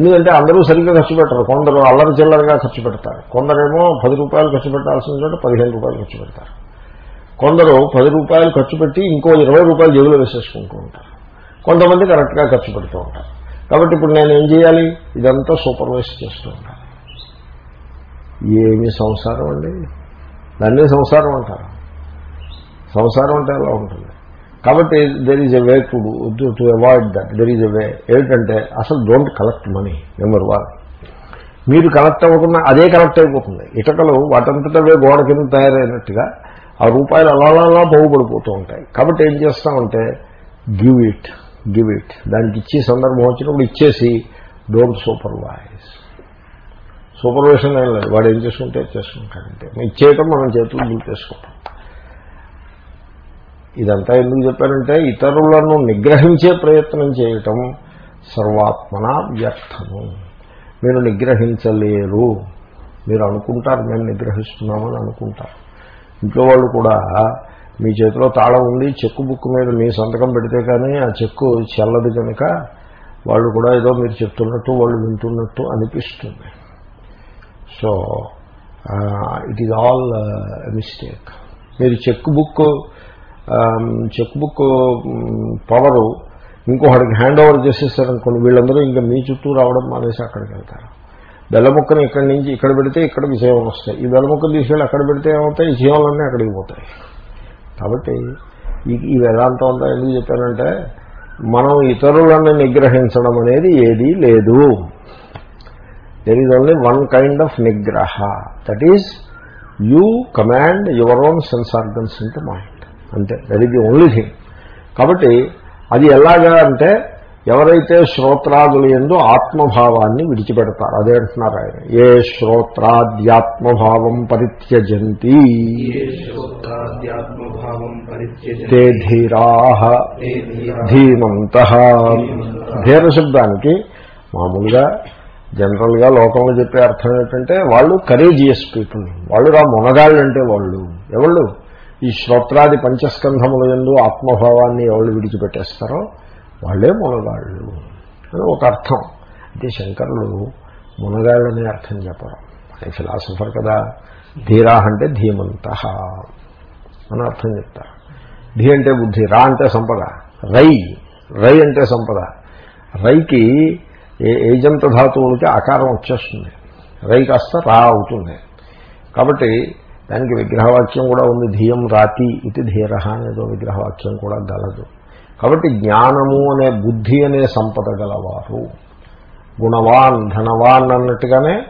ఎందుకంటే అందరూ సరిగ్గా ఖర్చు పెట్టరు. కొందరు అల్లరి చిల్లరగా ఖర్చు పెడతారు. కొందరేమో పది రూపాయలు ఖర్చు పెట్టాల్సిన చోట పదిహేను రూపాయలు ఖర్చు పెడతారు. కొందరు పది రూపాయలు ఖర్చు పెట్టి ఇంకో ఇరవై రూపాయలు జేబులో వేసేసుకుంటూ ఉంటారు. కొంతమంది కరెక్ట్గా ఖర్చు పెడుతూ ఉంటారు. కాబట్టి ఇప్పుడు నేను ఏం చేయాలి? ఇదంతా సూపర్వైజ్ చేస్తూ ఉంటాను ఏమి సంసారం అండి? దాన్ని సంసారం అంటారు. సంసారం అంటే అలా ఉంటుంది. కాబట్టి there is a way to to avoid that there is a way ఏమిటంటే అసలు don't collect money number one మీరు కలెక్ట్ అవ్వకుండా అదే కలెక్ట్ అయిపోతుంది. ఇటకలు వాటంతటవే గోడ కింద తయారైనట్టుగా ఆ రూపాయలు అలా అలా బాగుపడిపోతూ ఉంటాయి. కాబట్టి ఏం చేస్తామంటే గివ్ ఇట్ గివ్ ఇట్ దానికి ఇచ్చే సందర్భం వచ్చినప్పుడు ఇచ్చేసి డోంట్ సూపర్వైజ్ సూపర్వైజన్ ఏం లేదు. వాడు ఏం చేసుకుంటే చేసుకుంటాడంటే ఇచ్చేయటం మనం చేతులు బిల్ ఇదంతా ఎందుకు చెప్పారంటే ఇతరులను నిగ్రహించే ప్రయత్నం చేయటం సర్వాత్మన వ్యర్థము. మీరు నిగ్రహించలేరు. మీరు అనుకుంటారు మేము నిగ్రహిస్తున్నామని అనుకుంటారు. ఇంట్లో వాళ్ళు కూడా మీ చేతిలో తాళం ఉంది చెక్కు బుక్ మీద మీ సంతకం పెడితే కానీ ఆ చెక్కు చెల్లదు కనుక వాళ్ళు కూడా ఏదో మీరు చెప్తున్నట్టు వాళ్ళు వింటున్నట్టు అనిపిస్తుంది. So it is all mistake మీరు check book check book power ఇంకొకటికి hand over చేసేస్తారనుకోండి వీళ్ళందరూ ఇంకా మీ చుట్టూ రావడం మానేసి అక్కడికి వెళ్తారు. బెల్లముక్కని ఇక్కడి నుంచి ఇక్కడ పెడితే ఇక్కడ విజయం వస్తాయి. ఈ బెల్లముక్కలు తీసుకెళ్ళి అక్కడ పెడితే ఏమవుతాయి? ఈ జీవాలన్నీ అక్కడికి పోతాయి. కాబట్టి ఈ వేదాంతం అంతా ఎందుకు చెప్పానంటే మనం ఇతరులను నిగ్రహించడం అనేది ఏదీ లేదు. There is only one kind of నిగ్రహ. That is you command your own sense organs in the mind అంతే. That is the only thing కాబట్టి అది ఎలాగా అంటే ఎవరైతే శ్రోత్రాదులు ఎందు ఆత్మభావాన్ని విడిచిపెడతారు అదే అంటున్నారు ఆయన. ఏ శ్రోత్రాద్యాత్మభావం పరిత్యజంతి. తే ధీరా ధీమంత. ధీర శబ్దానికి మామూలుగా జనరల్గా లోకంలో చెప్పే అర్థం ఏంటంటే వాళ్ళు కరేజియస్ పీపుల్. వాళ్ళు రా మునగాళ్ళు అంటే వాళ్ళు. ఎవళ్ళు? ఈ శ్రోత్రాది పంచస్కంధముల ఎందు ఆత్మభావాన్ని ఎవళ్ళు విడిచిపెట్టేస్తారో వాళ్ళే మునగాళ్ళు అని ఒక అర్థం. అంటే శంకరులు మునగాళ్ళనే అర్థం చెప్పడం ఆయన ఫిలాసఫర్ కదా. ధీరా అంటే ధీమంత అని అర్థం చెప్తారు. ధీ అంటే బుద్ధి రా అంటే సంపద. రై రై అంటే సంపద. రైకి ఏ ఏజంత ధాతువులకి ఆకారం వచ్చేస్తుంది. రై కాస్త రా అవుతుంది. కాబట్టి దానికి విగ్రహవాక్యం కూడా ఉంది. ధియం రాతి ఇది ధీర అనేదో విగ్రహవాక్యం కూడా గలదు. కాబట్టి జ్ఞానము అనే బుద్ధి అనే సంపద గలవారు. గుణవాన్ ధనవాన్ అన్నట్టుగానే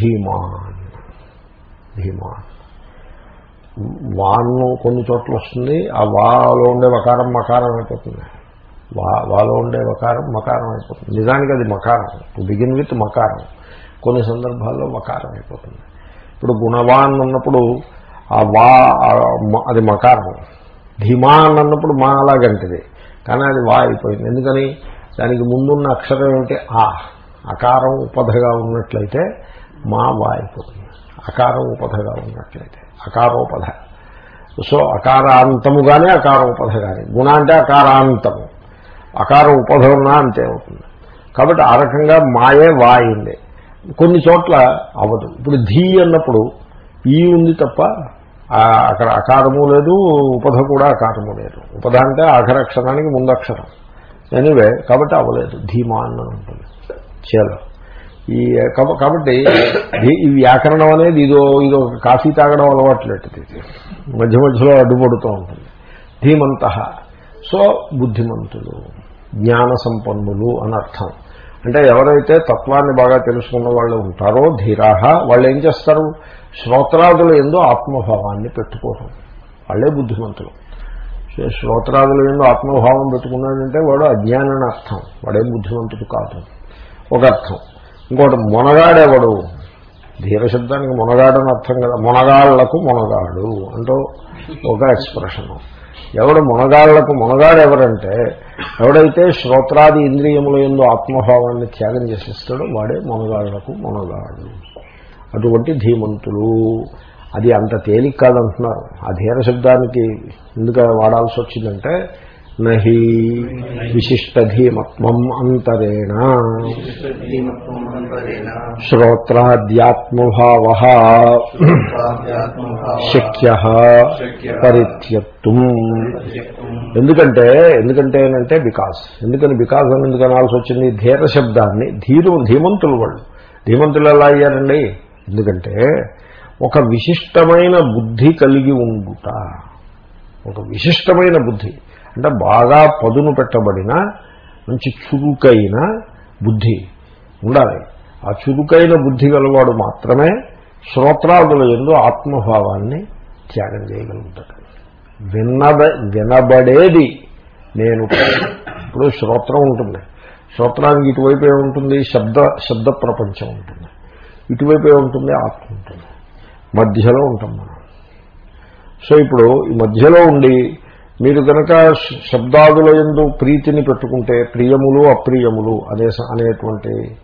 ధీమాన్. ధీమాన్. వాన్ను కొన్ని చోట్ల వస్తుంది ఆ వాలో ఉండే వకారం మకారం అయిపోతుంది. వా వాలో ఉండే వకారం మకారం అయిపోతుంది. నిజానికి అది మకారం. టు బిగిన్ విత్ మకారం. కొన్ని సందర్భాల్లో వకారం అయిపోతుంది. ఇప్పుడు గుణవాన్ అన్నప్పుడు ఆ వా అది మకారం. ధీమాన్ అన్నప్పుడు మా అలాగంటిది కానీ అది వా అయిపోయింది. ఎందుకని? దానికి ముందున్న అక్షరం ఏమిటి? ఆ. అకారం ఉపధగా ఉన్నట్లయితే మా వా అయిపోతుంది. అకారం ఉపధగా ఉన్నట్లయితే. అకారోపధ. సో అకారాంతముగానే అకారోపధ కానీ గుణ అంటే అకారాంతము. అకారం ఉపధ ఉన్నా అంతే అవుతుంది. కాబట్టి ఆ రకంగా మాయే వా అయింది. కొన్ని చోట్ల అవ్వదు ఇప్పుడు ధీ అన్నప్పుడు ఈ ఉంది తప్ప అక్కడ అకారము లేదు ఉపధ కూడా అకారము లేదు. ఉపధ అంటే ఆఖరక్షరానికి ముందక్షరం. ఎనివే కాబట్టి అవ్వలేదు. ధీమాన్ అని ఉంటుంది. చేలో. ఈ కబ- కాబట్టి ఈ- వ్యాకరణం అనేది ఇదో ఇదో కాఫీ తాగడం అలవాట్లేదు ఇది మధ్య మధ్యలో అడ్డుపడుతూ ఉంటుంది. ధీమంత. సో బుద్ధిమంతులు జ్ఞాన సంపన్నులు అని అర్థం. అంటే ఎవరైతే తత్వాన్ని బాగా తెలుసుకున్న వాళ్ళు ఉంటారో ధీరాహ వాళ్ళు ఏం చేస్తారు? శ్రోత్రాదులు ఎందు ఆత్మభావాన్ని పెట్టుకోరు. వాళ్ళే బుద్ధిమంతులు. శ్రోత్రాదులు ఎందు ఆత్మభావం పెట్టుకున్నాడంటే వాడు అజ్ఞానని అర్థం వాడేం బుద్ధిమంతుడు కాదు. ఒక అర్థం ఇంకోటి మొనగాడెవడు? ధీర శబ్దానికి మొనగాడని అర్థం కదా. మొనగాళ్ళకు మొనగాడు అంటూ ఒక ఎక్స్ప్రెషన్. ఎవడు మునగాళ్ళకు మొనగాడు ఎవరంటే ఎవడైతే శ్రోత్రాది ఇంద్రియముల ఎందు ఆత్మభావాన్ని త్యాగం చేసేస్తాడో వాడే మొనగాళ్ళకు మొనగాడు. అటువంటి ధీమంతులు. అది అంత తేలిక కాదంటున్నారు. ఆ ధీర శబ్దానికి ఎందుకు వాడాల్సి వచ్చిందంటే నహి విశిష్ట ధీమత్వం అంతరేణ. శ్రోత్రాద్యాత్మభావ శక్య పరిత్యక్తుం. ఎందుకంటే ఎందుకంటే అంటే బికాస్ ఎందుకని బికాస్ అని ఎందుకు అనాల్సి వచ్చింది? ధీర శబ్దాన్ని ధీరు ధీమంతులు వాళ్ళు. ధీమంతులు ఎలా అయ్యారండి? ఎందుకంటే ఒక విశిష్టమైన బుద్ధి కలిగి ఉండుట. ఒక విశిష్టమైన బుద్ధి. అంటే బాగా పదును పెట్టబడిన మంచి చురుకైన బుద్ధి ఉండాలి. ఆ చురుకైన బుద్ధి గలవాడు మాత్రమే శ్రోత్రాదుల ఎందు ఆత్మభావాన్ని త్యాగం చేయగలుగుతాడు. విన్నద వినబడేది నేను. ఇప్పుడు శ్రోత్రం ఉంటుంది. శ్రోత్రానికి ఇటువైపు ఏముంటుంది? శబ్ద శబ్ద ప్రపంచం ఉంటుంది. ఇటువైపు ఏముంటుంది? ఆత్మ ఉంటుంది. మధ్యలో ఉంటాం మనం. సో ఇప్పుడు ఈ మధ్యలో ఉండి మీరు కనుక శబ్దాదుల ఎందు ప్రీతిని పెట్టుకుంటే ప్రియములు అప్రియములు అనే అనేటువంటి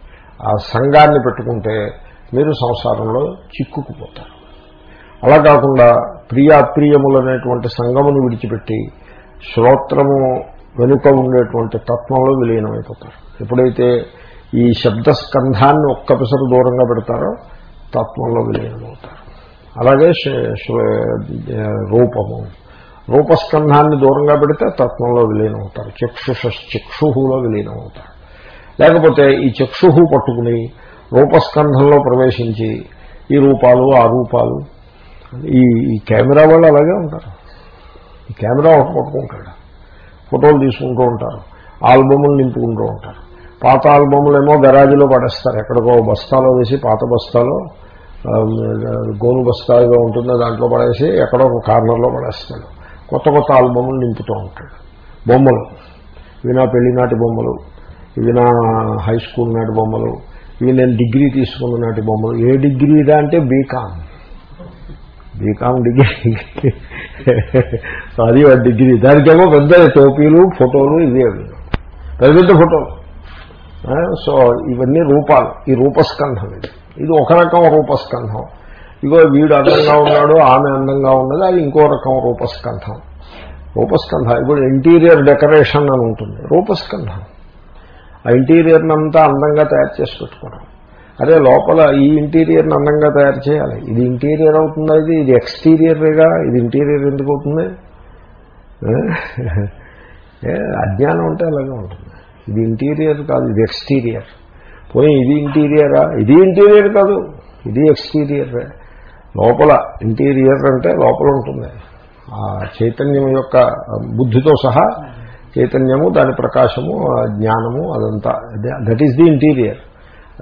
ఆ సంఘాన్ని పెట్టుకుంటే మీరు సంసారంలో చిక్కుకుపోతారు. అలా కాకుండా ప్రియ అప్రియములు అనేటువంటి సంగమును విడిచిపెట్టి శ్రోత్రము వెనుక ఉండేటువంటి తత్వంలో విలీనమైపోతారు. ఎప్పుడైతే ఈ శబ్దస్కంధాన్ని ఒక్క పిసరు దూరంగా పెడతారో తత్వంలో విలీనమవుతారు. అలాగే రూపము. రూపస్కంధాన్ని దూరంగా పెడితే తత్వంలో విలీనమవుతారు. చక్షుష చక్షుహులో విలీనమవుతారు. లేకపోతే ఈ చక్షుహు పట్టుకుని రూపస్కంధంలో ప్రవేశించి ఈ రూపాలు ఆ రూపాలు ఈ ఈ కెమెరా వాళ్ళు అలాగే ఉంటారు. ఈ కెమెరా ఒకటి పట్టుకుంటాడు. ఫోటోలు తీసుకుంటూ ఉంటారు. ఆల్బమ్లు నింపుకుంటూ ఉంటారు. పాత ఆల్బములేమో గరాజీలో పడేస్తారు. ఎక్కడికో బస్తాలో వేసి పాత బస్తాలో గోను బస్తాగా ఉంటుందో దాంట్లో పడేసి ఎక్కడో ఒక కార్నర్లో పడేస్తాడు. కొత్త కొత్త ఆల్బమ్లు నింపుతూ ఉంటాడు. బొమ్మలు. ఇవి నా పెళ్ళినాటి బొమ్మలు. ఇవి నా హై స్కూల్ నాటి బొమ్మలు. ఇవి నేను డిగ్రీ తీసుకున్న నాటి బొమ్మలు. ఏ డిగ్రీదా అంటే బీకామ్. BCom degree. అది వాడి డిగ్రీ. దానికేమో పెద్ద టోపీలు ఫోటోలు ఇవే అవి. పెద్ద పెద్ద ఫోటోలు. సో ఇవన్నీ రూపాలు. ఈ రూపస్కంధం ఇది. ఇది ఒక రకం రూపస్కంధం. ఇగో వీడు అందంగా ఉన్నాడు ఆమె అందంగా ఉన్నది అది ఇంకో రకం రూపస్కంధం. రూపస్కంధ ఇప్పుడు ఇంటీరియర్ డెకరేషన్ అని ఉంటుంది రూపస్కంధం. ఆ ఇంటీరియర్ని అంతా అందంగా తయారు చేసి పెట్టుకోవడం. అదే లోపల ఈ ఇంటీరియర్ని అందంగా తయారు చేయాలి. ఇది ఇంటీరియర్ అవుతుందా ఇది? ఇది ఎక్స్టీరియర్గా? ఇది ఇంటీరియర్ ఎందుకు అవుతుంది? ఏ? అజ్ఞానం ఉంటే అలాగే ఉంటుంది. ఇది ఇంటీరియర్ కాదు ఇది ఎక్స్టీరియర్. పోయి ఇది ఇంటీరియరా? ఇది ఇంటీరియర్ కాదు ఇది ఎక్స్టీరియర్. లోపల ఇంటీరియర్ అంటే లోపల ఉంటుంది. ఆ చైతన్యం యొక్క బుద్ధితో సహా చైతన్యము దాని ప్రకాశము జ్ఞానము అదంతా. That is the interior.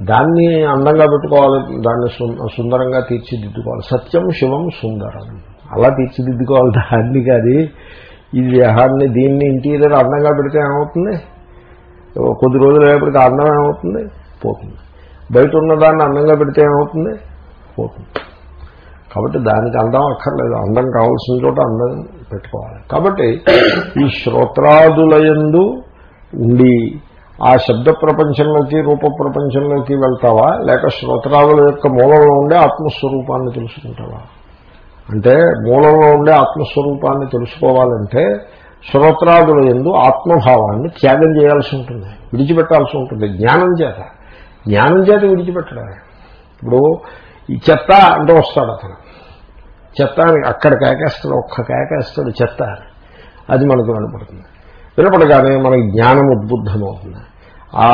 దాన్ని అందంగా పెట్టుకోవాలి దాన్ని సుందరంగా తీర్చిదిద్దుకోవాలి. సత్యం శివం సుందరం. అలా తీర్చిదిద్దుకోవాలి దాన్ని కాదు. ఈ దేహాన్ని దీన్ని ఇంటీరియర్ అందంగా పెడితే ఏమవుతుంది? కొద్ది రోజులు అయ్యేప్పటికీ అందం ఏమవుతుంది? పోతుంది. బయట ఉన్నదాన్ని అందంగా పెడితే ఏమవుతుంది? పోతుంది. కాబట్టి దానికి అందం అక్కర్లేదు. అందం కావాల్సిన చోట అందం పెట్టుకోవాలి. కాబట్టి ఈ శ్రోత్రాదులయందు ఉండి ఆ శబ్ద ప్రపంచంలోకి రూప ప్రపంచంలోకి వెళ్తావా? లేక శ్రోత్రాదుల యొక్క మూలంలో ఉండే ఆత్మస్వరూపాన్ని తెలుసుకుంటావా? అంటే మూలంలో ఉండే ఆత్మస్వరూపాన్ని తెలుసుకోవాలంటే శ్రోత్రాదుల ఎందు ఆత్మభావాన్ని త్యాగం చేయాల్సి ఉంటుంది. విడిచిపెట్టాల్సి ఉంటుంది. జ్ఞానం చేత. జ్ఞానం చేత విడిచిపెట్టడమే. ఇప్పుడు ఈ చెత్త అంటూ వస్తాడు అతను. చెత్త అని అక్కడ కేకేస్తాడు ఒక్క కేకేస్తాడు చెత్త అది మనకు వినపడుతుంది. వినపడగానే మనకి జ్ఞానం ఉద్బుద్ధమవుతుంది. ఆ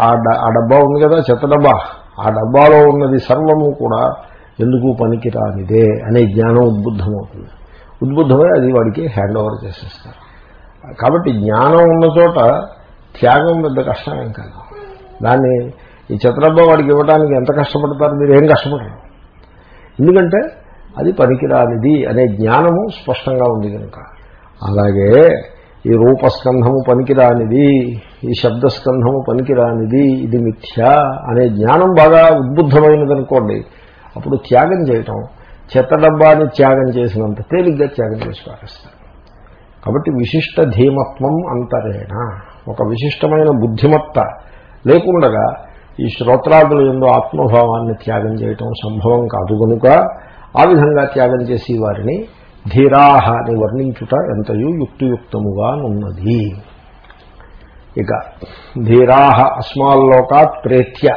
ఆ డ- ఆ డబ్బా ఉంది కదా చెత్త డబ్బా. ఆ డబ్బాలో ఉన్నది సర్వము కూడా ఎందుకు పనికిరానిదే అనే జ్ఞానం ఉద్బుద్ధమవుతుంది. ఉద్బుద్ధమై అది వాడికి హ్యాండ్ ఓవర్ చేసేస్తారు. కాబట్టి జ్ఞానం ఉన్న చోట త్యాగం పెద్ద కష్టమేం కాదు. దాన్ని ఈ చిత్రబ్బ వాడికి ఇవ్వడానికి ఎంత కష్టపడతారు? మీరు ఏం కష్టపడరు. ఎందుకంటే అది పనికిరానిది అనే జ్ఞానము స్పష్టంగా ఉంది కనుక. అలాగే ఈ రూపస్కంధము పనికిరానిది ఈ శబ్దస్కంధము పనికిరానిది ఇది మిథ్య అనే జ్ఞానం బాగా ఉద్బుద్ధమైనదనుకోండి అప్పుడు త్యాగం చేయటం చెత్త డబ్బాని త్యాగం చేసినంత తేలిగ్గా త్యాగం చేసి పారేస్తారు. కాబట్టి విశిష్ట ధీమత్వం అంతరేణ. ఒక విశిష్టమైన బుద్ధిమత్త లేకుండగా ఈ శ్రోత్రాదుల ఎందు ఆత్మభావాన్ని త్యాగం చేయటం సంభవం కాదు కనుక ఆ విధంగా త్యాగం చేసి వారిని ధీరాహ అని వర్ణించుట ఎంతయు యుక్తియుక్తముగా ఉన్నది ఇక ధీరాహ అస్మాల్లోకాత్ ప్రేత్య.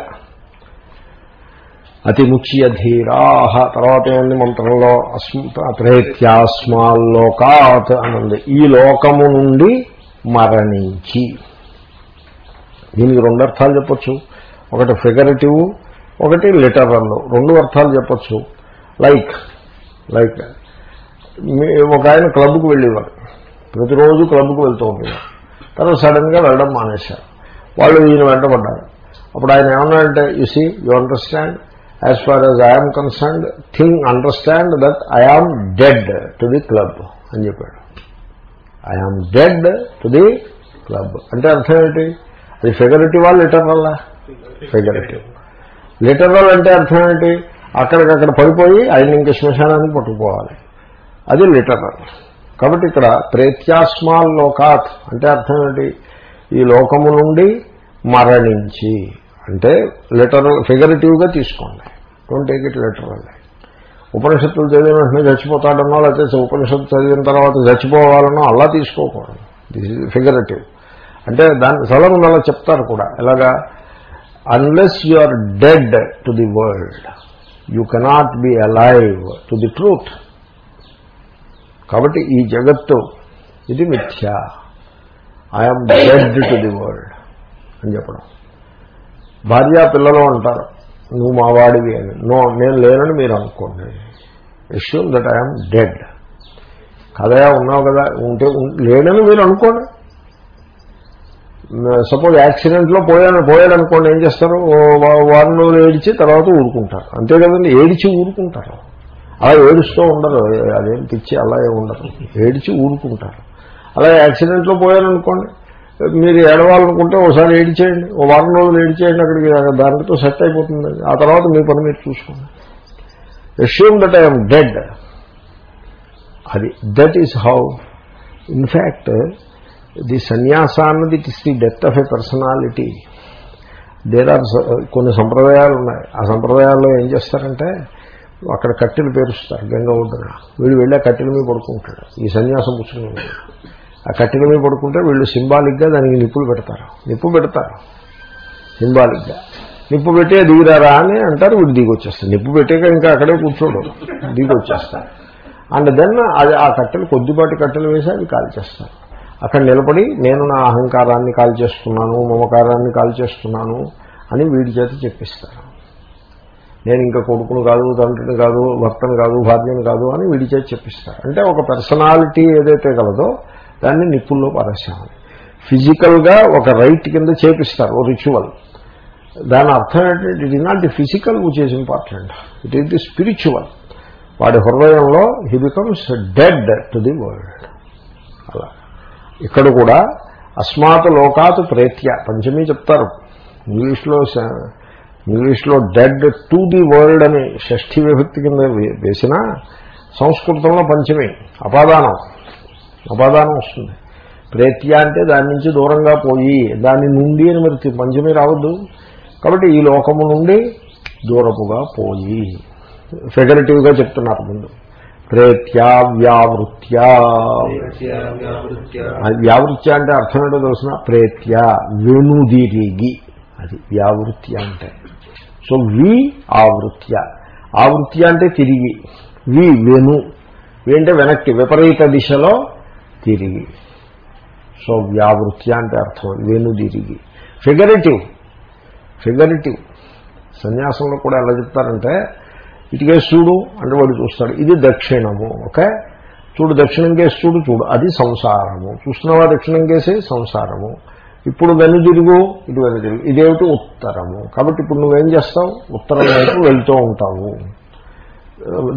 అతి ముఖ్య ధీరాహ తర్వాత ఏముంది మంత్రంలో? ప్రేత్యాస్మాల్లోకాత్ అనుంది. ఈ లోకము నుండి మరణించి. దీనికి రెండు అర్థాలు చెప్పొచ్చు. ఒకటి ఫిగరేటివ్ ఒకటి లిటరల్ రెండు అర్థాలు చెప్పొచ్చు. లైక్ లైక్ ఒక ఆయన క్లబ్కు వెళ్ళేవారు. ప్రతిరోజు క్లబ్కు వెళ్తూ ఉండేవారు. తర్వాత సడన్గా వెళ్ళడం మానేశారు. వాళ్ళు ఈయన వెంటబడ్డారు అప్పుడు ఆయన ఏమన్నాడంటే you see you understand as far as I'm concerned thing understand that I'm dead to the club అని చెప్పాడు. I'm dead to the club అంటే అర్థం ఏంటి? అది ఫిగరేటివా లిటరల్లా ఫిగరేటివ్ లిటరల్ అంటే అర్థం ఏంటి? అక్కడికక్కడ పడిపోయి ఆయన ఇంక శ్మశానానికి పట్టుకుపోవాలి. అది లిటరల్ కాబట్టి ఇక్కడ ప్రేత్యాస్మాల్ లోకాత్ అంటే అర్థం ఏంటి? ఈ లోకము నుండి మరణించి. అంటే లిటరల్ ఫిగరేటివ్గా తీసుకోండి. డోంట్ టేక్ ఇట్ లిటరల్ ఉపనిషత్తులు చదివిన వెంటనే చచ్చిపోతాడనో లేకపోతే ఉపనిషత్తు చదివిన తర్వాత చచ్చిపోవాలనో అలా తీసుకోకూడదు. దిస్ ఇస్ ఫిగరేటివ్ అంటే దాన్ని సలములు అలా చెప్తారు కూడా. ఎలాగా? Unless you are dead to the world you cannot be alive to the truth కాబట్టి ఈ జగత్తు ఇది మిథ్య. I'm dead to the world అని చెప్పడం. భార్య పిల్లలు అంటారు. నువ్వు మా వాడివి అని. నో నేను లేనని మీరు అనుకోండి. ఇష్యూ దట్ ఐఎమ్ డెడ్ కదయా ఉన్నావు కదా ఉంటే లేనని మీరు అనుకోండి. సపోజ్ యాక్సిడెంట్లో పోయాను పోయాడు అనుకోండి ఏం చేస్తారు? వారం రోజులు ఏడిచి తర్వాత ఊరుకుంటారు. అంతే కదండి ఏడిచి ఊరుకుంటారు. అలా ఏడుస్తూ ఉండరు. అదేం పిచ్చి అలా ఏం ఉండదు. ఏడిచి ఊరుకుంటారు. అలా యాక్సిడెంట్లో పోయారనుకోండి మీరు ఏడవాలనుకుంటే ఒకసారి ఏడిచేయండి. ఓ వారం రోజులు ఏడిచేయండి అక్కడికి దానితో సెట్ అయిపోతుంది. ఆ తర్వాత మీ పని మీరు చూసుకోండి. ఎస్యూమ్ దట్ ఐఎమ్ డెడ్ అది that is how in fact the sannyasa అన్నది it is the death of a personality. There are కొన్ని సంప్రదాయాలు ఉన్నాయి. ఆ సంప్రదాయాల్లో ఏం చేస్తారంటే అక్కడ కట్టెలు పేరుస్తారు గంగ ఒడ్డున. వీళ్ళు వెళ్ళి ఆ కట్టెల మీద పడుకుంటాడు. ఈ సన్యాసం పుచ్చుకుని ఆ కట్టెల మీద పడుకుంటే వీళ్ళు సింబాలిక్గా దానికి నిప్పులు పెడతారు. నిప్పు పెడతారు. సింబాలిక్గా. నిప్పు పెట్టే దిగిరారా అని అంటారు వీడు దిగొచ్చేస్తారు నిప్పు పెట్టాక ఇంకా అక్కడే కూర్చోడు. దిగొచ్చేస్తారు అండ్ దెన్ అది ఆ కట్టెలు కొద్దిపాటి కట్టెలు వేసి అవి కాల్చేస్తారు. అక్కడ నిలబడి నేను నా అహంకారాన్ని కాల్చేస్తున్నాను మమకారాన్ని కాల్చేస్తున్నాను అని వీడి చేత చెప్పిస్తారు. నేను ఇంకా కొడుకును కాదు తండ్రిని కాదు భర్తను కాదు భార్యను కాదు అని వీడి చేతి చెప్పిస్తారు. అంటే ఒక పర్సనాలిటీ ఏదైతే కలదో దాన్ని నిప్పుల్లో పారేసామని ఫిజికల్గా ఒక రైట్ కింద చేపిస్తారు ఓ రిచువల్. దాని అర్థం ఏంటంటే it is not the physical which is important it is the spiritual. వాడి హృదయంలో he becomes dead to the world. అలా. ఇక్కడ కూడా అస్మాత్ లోకాత్ ప్రేత్య పంచమీ చెప్తారు. ఇంగ్లీష్లో ఇంగ్లీష్లో డెడ్ టు ది వరల్డ్ అని షష్ఠి విభక్తి కింద వేసిన సంస్కృతంలో పంచమి అపాదానం. అపాదానం వస్తుంది. ప్రేత్య అంటే దాని నుంచి దూరంగా పోయి దాని నుండి అని మరి పంచమి రావద్దు. కాబట్టి ఈ లోకము నుండి దూరపుగా పోయి ఫెగరేటివ్గా చెప్తున్నారు ముందు. ప్రేత్యా వ్యావృత్యా వ్యావృత్య అంటే అర్థం ఏంటో తెలిసిన? ప్రేత్య వెనుదిరిగి. అది వ్యావృత్య అంటే. So we ఆవృత్య. ఆవృత్య అంటే తిరిగి. వి వెను. వి అంటే వెనక్కి విపరీత దిశలో తిరిగి. సో వ్యావృత్య అంటే అర్థం. వెనుదిరిగి. ఫిగరేటివ్. ఫిగరేటివ్. సన్యాసంలో కూడా ఎలా చెప్తారంటే ఇటుకేసి చూడు అంటే వాడు చూస్తాడు. ఇది దక్షిణము ఓకే? చూడు దక్షిణం కేసి చూడు చూడు. అది సంసారము. చూస్తున్నావా దక్షిణం కేసి? సంసారము. ఇప్పుడు వెనుదిరుగు ఇటు వెనుదిరుగు ఇదేమిటి ఉత్తరము? కాబట్టి ఇప్పుడు నువ్వేం చేస్తావు? ఉత్తరం వైపు వెళ్తూ ఉంటావు.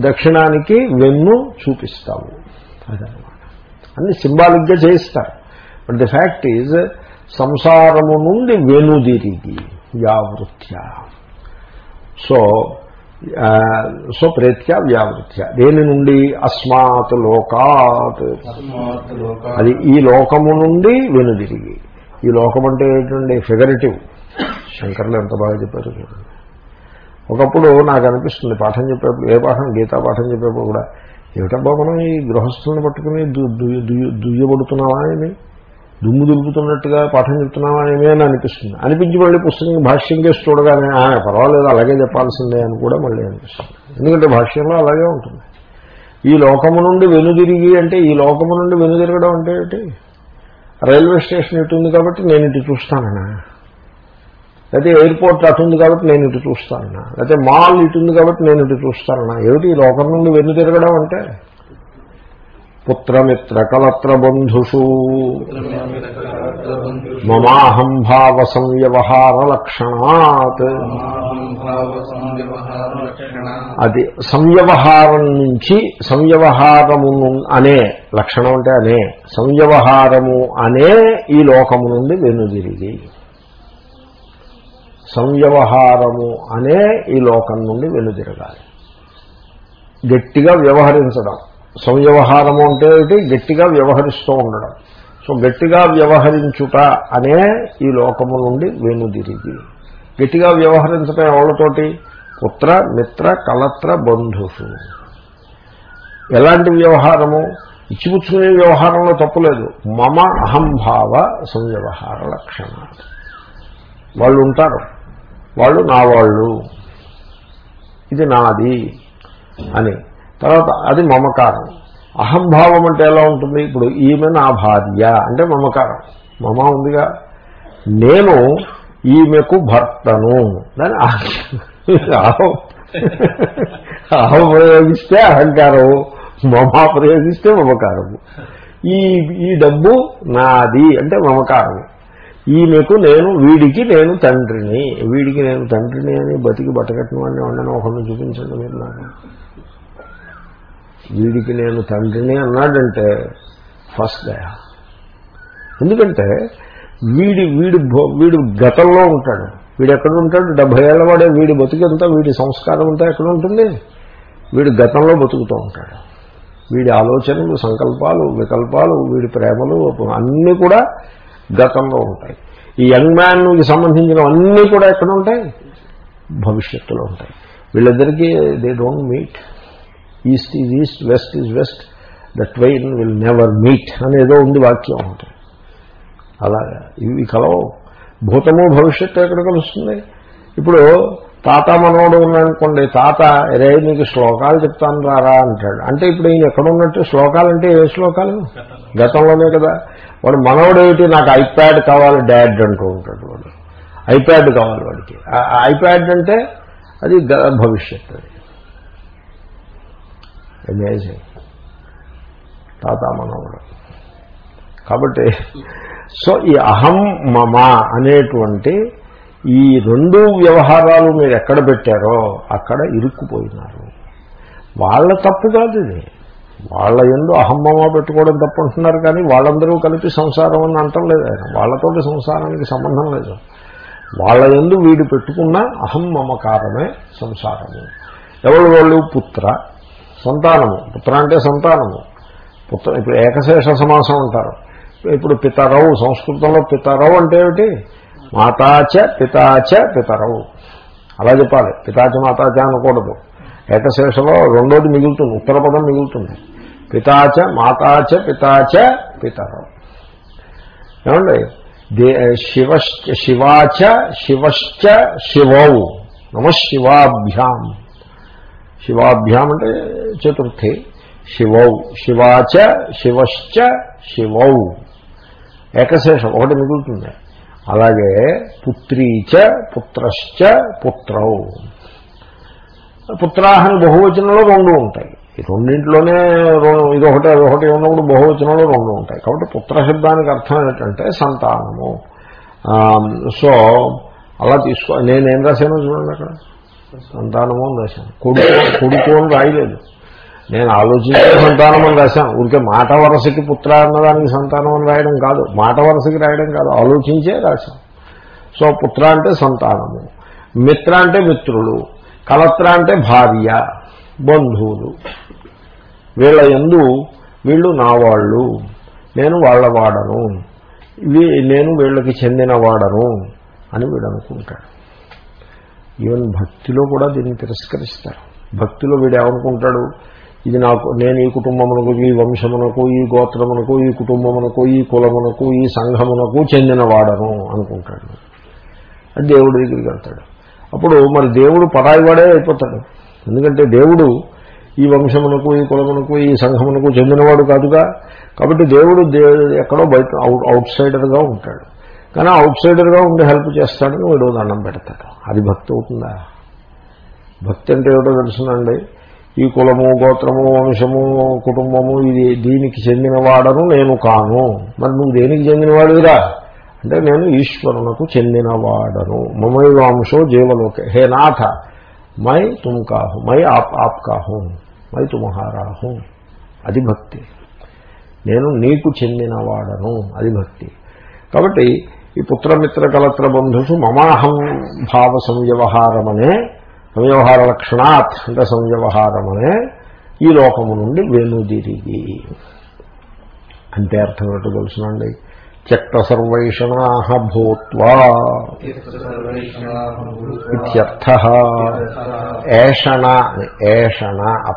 దక్షిణానికి వెన్ను చూపిస్తావు. అదనమాట అన్ని సింబాలిక్గా చేయిస్తారు. బట్ ది ఫ్యాక్ట్ ఈజ్ సంసారము నుండి వెనుదిరిగి యావృత్య సో సో ప్రేత్య వ్యావృత్య. దేని నుండి? అస్మాత్ లోకాత్. అది ఈ లోకము నుండి వెనుదిరిగి. ఈ లోకం అంటే ఏంటండి? ఫిగరేటివ్. శంకర్లు ఎంత బాగా చెప్పారు చూడండి. ఒకప్పుడు నాకు అనిపిస్తుంది పాఠం చెప్పేప్పుడు ఏ పాఠం? గీతా పాఠం చెప్పేప్పుడు కూడా ఏమిటబ్బా మనం ఈ గృహస్థులను పట్టుకుని దుయ్యబడుతున్నావా అని దుమ్ము దులుపుతున్నట్టుగా పాఠం చెప్తున్నావా? ఏమే అనిపిస్తుంది? అనిపించి మళ్ళీ పుస్తకం భాష్యం చేసి చూడగానే పర్వాలేదు అలాగే చెప్పాల్సిందే అని కూడా మళ్ళీ అనిపిస్తుంది. ఎందుకంటే భాష్యంలో అలాగే ఉంటుంది. ఈ లోకము నుండి వెనుదిరిగి అంటే ఈ లోకము నుండి వెనుదిరగడం అంటే ఏంటి? రైల్వే స్టేషన్ ఇటు ఉంది కాబట్టి నేను ఇటు చూస్తానన్నా. లేకపోతే ఎయిర్పోర్ట్ అటు ఉంది కాబట్టి నేను ఇటు చూస్తానన్నా. లేకపోతే మాల్ ఇటు ఉంది కాబట్టి నేను ఇటు చూస్తానన్నా. ఏమిటి? ఈ లోకం నుండి వెనుదిరగడం అంటే? పుత్రమిత్ర కలత్ర బంధుషు మమాహం భావ సంవ్యవహార లక్షణాత్ అది సంవ్యవహారం నుంచి సంవ్యవహారము అనే లక్షణం అంటే అనే సంవ్యవహారము అనే ఈ లోకము నుండి వెనుదిరిగి. సంవ్యవహారము అనే ఈ లోకం నుండి వెనుదిరగాలి. గట్టిగా వ్యవహరించడం. సంవ్యవహారము అంటే ఏంటి గట్టిగా వ్యవహరిస్తూ ఉండడం. సో గట్టిగా వ్యవహరించుట అనే ఈ లోకము నుండి వెనుదిరిగి. గట్టిగా వ్యవహరించటం ఎవరితోటి? పుత్ర మిత్ర కలత్ర బంధుషు ఎలాంటి వ్యవహారము? ఇచ్చిపుచ్చుకునే వ్యవహారంలో తప్పులేదు మమ అహంభావ సంవ్యవహార లక్షణ వాళ్ళు ఉంటారు. వాళ్ళు నా వాళ్ళు. ఇది నాది అని. తర్వాత అది మమకారం. అహంభావం అంటే ఎలా ఉంటుంది? ఇప్పుడు ఈమె నా భార్య అంటే మమకారం. మమ ఉందిగా. నేను ఈమెకు భర్తను. దాని అహం ప్రయోగిస్తే అహంకారం మమ ప్రయోగిస్తే మమకారము. ఈ ఈ డబ్బు నాది అంటే మమకారం ఈమెకు నేను వీడికి నేను తండ్రిని. వీడికి నేను తండ్రిని అని బతికి బతకట్టిన వాడిని ఉండని ఒకరిని చూపించండి మీరు నాకు. వీడికి నేను తండ్రిని అన్నాడంటే ఫస్ట్ దయా. ఎందుకంటే వీడి వీడి భో- వీడు గతంలో ఉంటాడు. వీడు ఎక్కడ ఉంటాడు? డెబ్బై ఏళ్ళ వాడే వీడి బతుకంతా వీడి సంస్కారం అంతా ఎక్కడ ఉంటుంది? వీడు గతంలో బతుకుతూ ఉంటాడు. వీడి ఆలోచనలు సంకల్పాలు వికల్పాలు వీడి ప్రేమలు అన్నీ కూడా గతంలో ఉంటాయి. ఈ యంగ్ మ్యాన్కి సంబంధించిన అన్నీ కూడా ఎక్కడ ఉంటాయి? భవిష్యత్తులో ఉంటాయి. వీళ్ళిద్దరికీ they don't meet east is east west is west that twain will never meet అనేదో ఉంది వాక్యం ఉంటుంది అలాగా. ఇవి కలవు. భూతము భవిష్యత్తు ఎక్కడ కలుస్తుంది? ఇప్పుడు తాత మనవడు ఉన్నాడనుకోండి తాత రే నీకు శ్లోకాలు చెప్తాను రారా అంటాడు. అంటే ఇప్పుడు ఈయన ఎక్కడ ఉన్నట్టు శ్లోకాలు అంటే ఏ శ్లోకాలు? గతంలోనే కదా. వాడు మనవడు ఏమిటి? నాకు ఐప్యాడ్ కావాలి డాడ్ అంటూ ఉంటాడు వాడు. ఐప్యాడ్ కావాలి వాడికి. ఐప్యాడ్ అంటే అది భవిష్యత్తు భవిష్యత్ అది. అమేజింగ్ తాత మనవడు కాబట్టి సో ఈ అహం మమ అనేటువంటి ఈ రెండు వ్యవహారాలు మీరు ఎక్కడ పెట్టారో అక్కడ ఇరుక్కుపోయినారు. వాళ్ళ తప్పు కాదు ఇది. వాళ్ళ ఎందు అహమ్మమ పెట్టుకోవడం తప్పు అంటున్నారు కానీ వాళ్ళందరూ కలిపి సంసారం అని అంటం లేదు ఆయన. వాళ్ళతోటి సంసారానికి సంబంధం లేదు. వాళ్ళ ఎందు వీడు పెట్టుకున్న అహం మమకారమే సంసారము. ఎవరు వాళ్ళు? పుత్ర. సంతానము. పుత్ర అంటే సంతానము. పుత్ర ఇప్పుడు ఏకశేష సమాసం అంటారు. ఇప్పుడు పితరవు సంస్కృతంలో పితరవు అంటే ఏమిటి? మాతాచ పితాచ పితరవు. అలా చెప్పాలి. పితాచ మాతాచ అనకూడదు. ఏకశేషలో రెండోది మిగులుతుంది. ఉత్తర పదం మిగులుతుంది. పితాచ మాతాచ పితాచ పితరవు. ఏమండి? దే శివ శివాచ శివశ్చ శివౌ. నమ శివాభ్యాం. శివాభ్యాం అంటే చతుర్థి. శివౌ. శివాచ శివశ్చ శివౌ. ఏకశేషం ఒకటి మిగులుతుంది. అలాగే పుత్రీచ పుత్రశ్చ పుత్రౌ. పుత్రాహని బహువచనంలో రెండు ఉంటాయి. ఈ రెండింటిలోనే ఇదొకటి అదొకటి ఉన్నప్పుడు బహువచనంలో రెండు ఉంటాయి. కాబట్టి పుత్రశబ్దానికి అర్థం ఏంటంటే సంతానము. సో అలా తీసుకో నేనేం రాశాను చూడండి అక్కడ. సంతానము అని రాశాను. కొడుకు కొడుకు అని రాయలేదు. నేను ఆలోచించే సంతానం అని రాశాను. ఊరికే మాట వరసకి పుత్ర అన్నదానికి సంతానం అని రాయడం కాదు. మాట వరసకి రాయడం కాదు. ఆలోచించే రాశాను. సో పుత్ర అంటే సంతానము. మిత్ర అంటే మిత్రులు. కలత్ర అంటే భార్య బంధువులు. వీళ్ళ ఎందు వీళ్ళు నా వాళ్ళు. నేను వాళ్ళ వాడను. ఇవి నేను వీళ్ళకి చెందిన వాడను అని వీడు అనుకుంటాడు. ఈవెన్ భక్తిలో కూడా దీన్ని తిరస్కరిస్తారు. భక్తిలో వీడు ఏమనుకుంటాడు? ఇది నాకు నేను ఈ కుటుంబమునకు ఈ వంశమునకు ఈ గోత్రమునకు ఈ కుటుంబమునకు ఈ కులమునకు ఈ సంఘమునకు చెందినవాడను అనుకుంటాడు. అది దేవుడి దగ్గరికి వెళ్తాడు. అప్పుడు మరి దేవుడు పరాయివాడే అయిపోతాడు. ఎందుకంటే దేవుడు ఈ వంశమునకు ఈ కులమునకు ఈ సంఘమునకు చెందినవాడు కాదుగా. కాబట్టి దేవుడు ఎక్కడో బయట అవుట్ సైడర్గా ఉంటాడు. కానీ అవుట్ సైడర్గా ఉండి హెల్ప్ చేస్తాడని వీడు దండం పెడతాడు. అది భక్తి అవుతుందా? భక్తి అంటే ఏమిటో తెలుసునండి. ఈ కులము గోత్రము వంశము కుటుంబము ఇది దీనికి చెందినవాడను నేను కాను. మరి నువ్వు దేనికి చెందినవాడురా అంటే నేను ఈశ్వరునకు చెందినవాడను. మమై వంశో జీవలోకే. హే నాథ my Tum కాహు my AAP AAP కాహు my తుమహారాహు. అది భక్తి నేను నీకు చెందినవాడను. అది భక్తి కాబట్టి ఈ పుత్రమిత్ర కలత్ర బంధుషు మమాహం భావ సంవ్యవహారమనే సంవ్యవహార లక్షణాత్ అంటే సంవ్యవహారమనే ఈ లోకము నుండి వెనుదిరిగి అంటే అర్థం ఏంటో తెలుసునండి. త్యక్త సర్వైషణా భూత్వా ఇత్యర్థ ఏషణ అని ఏషణ ఆ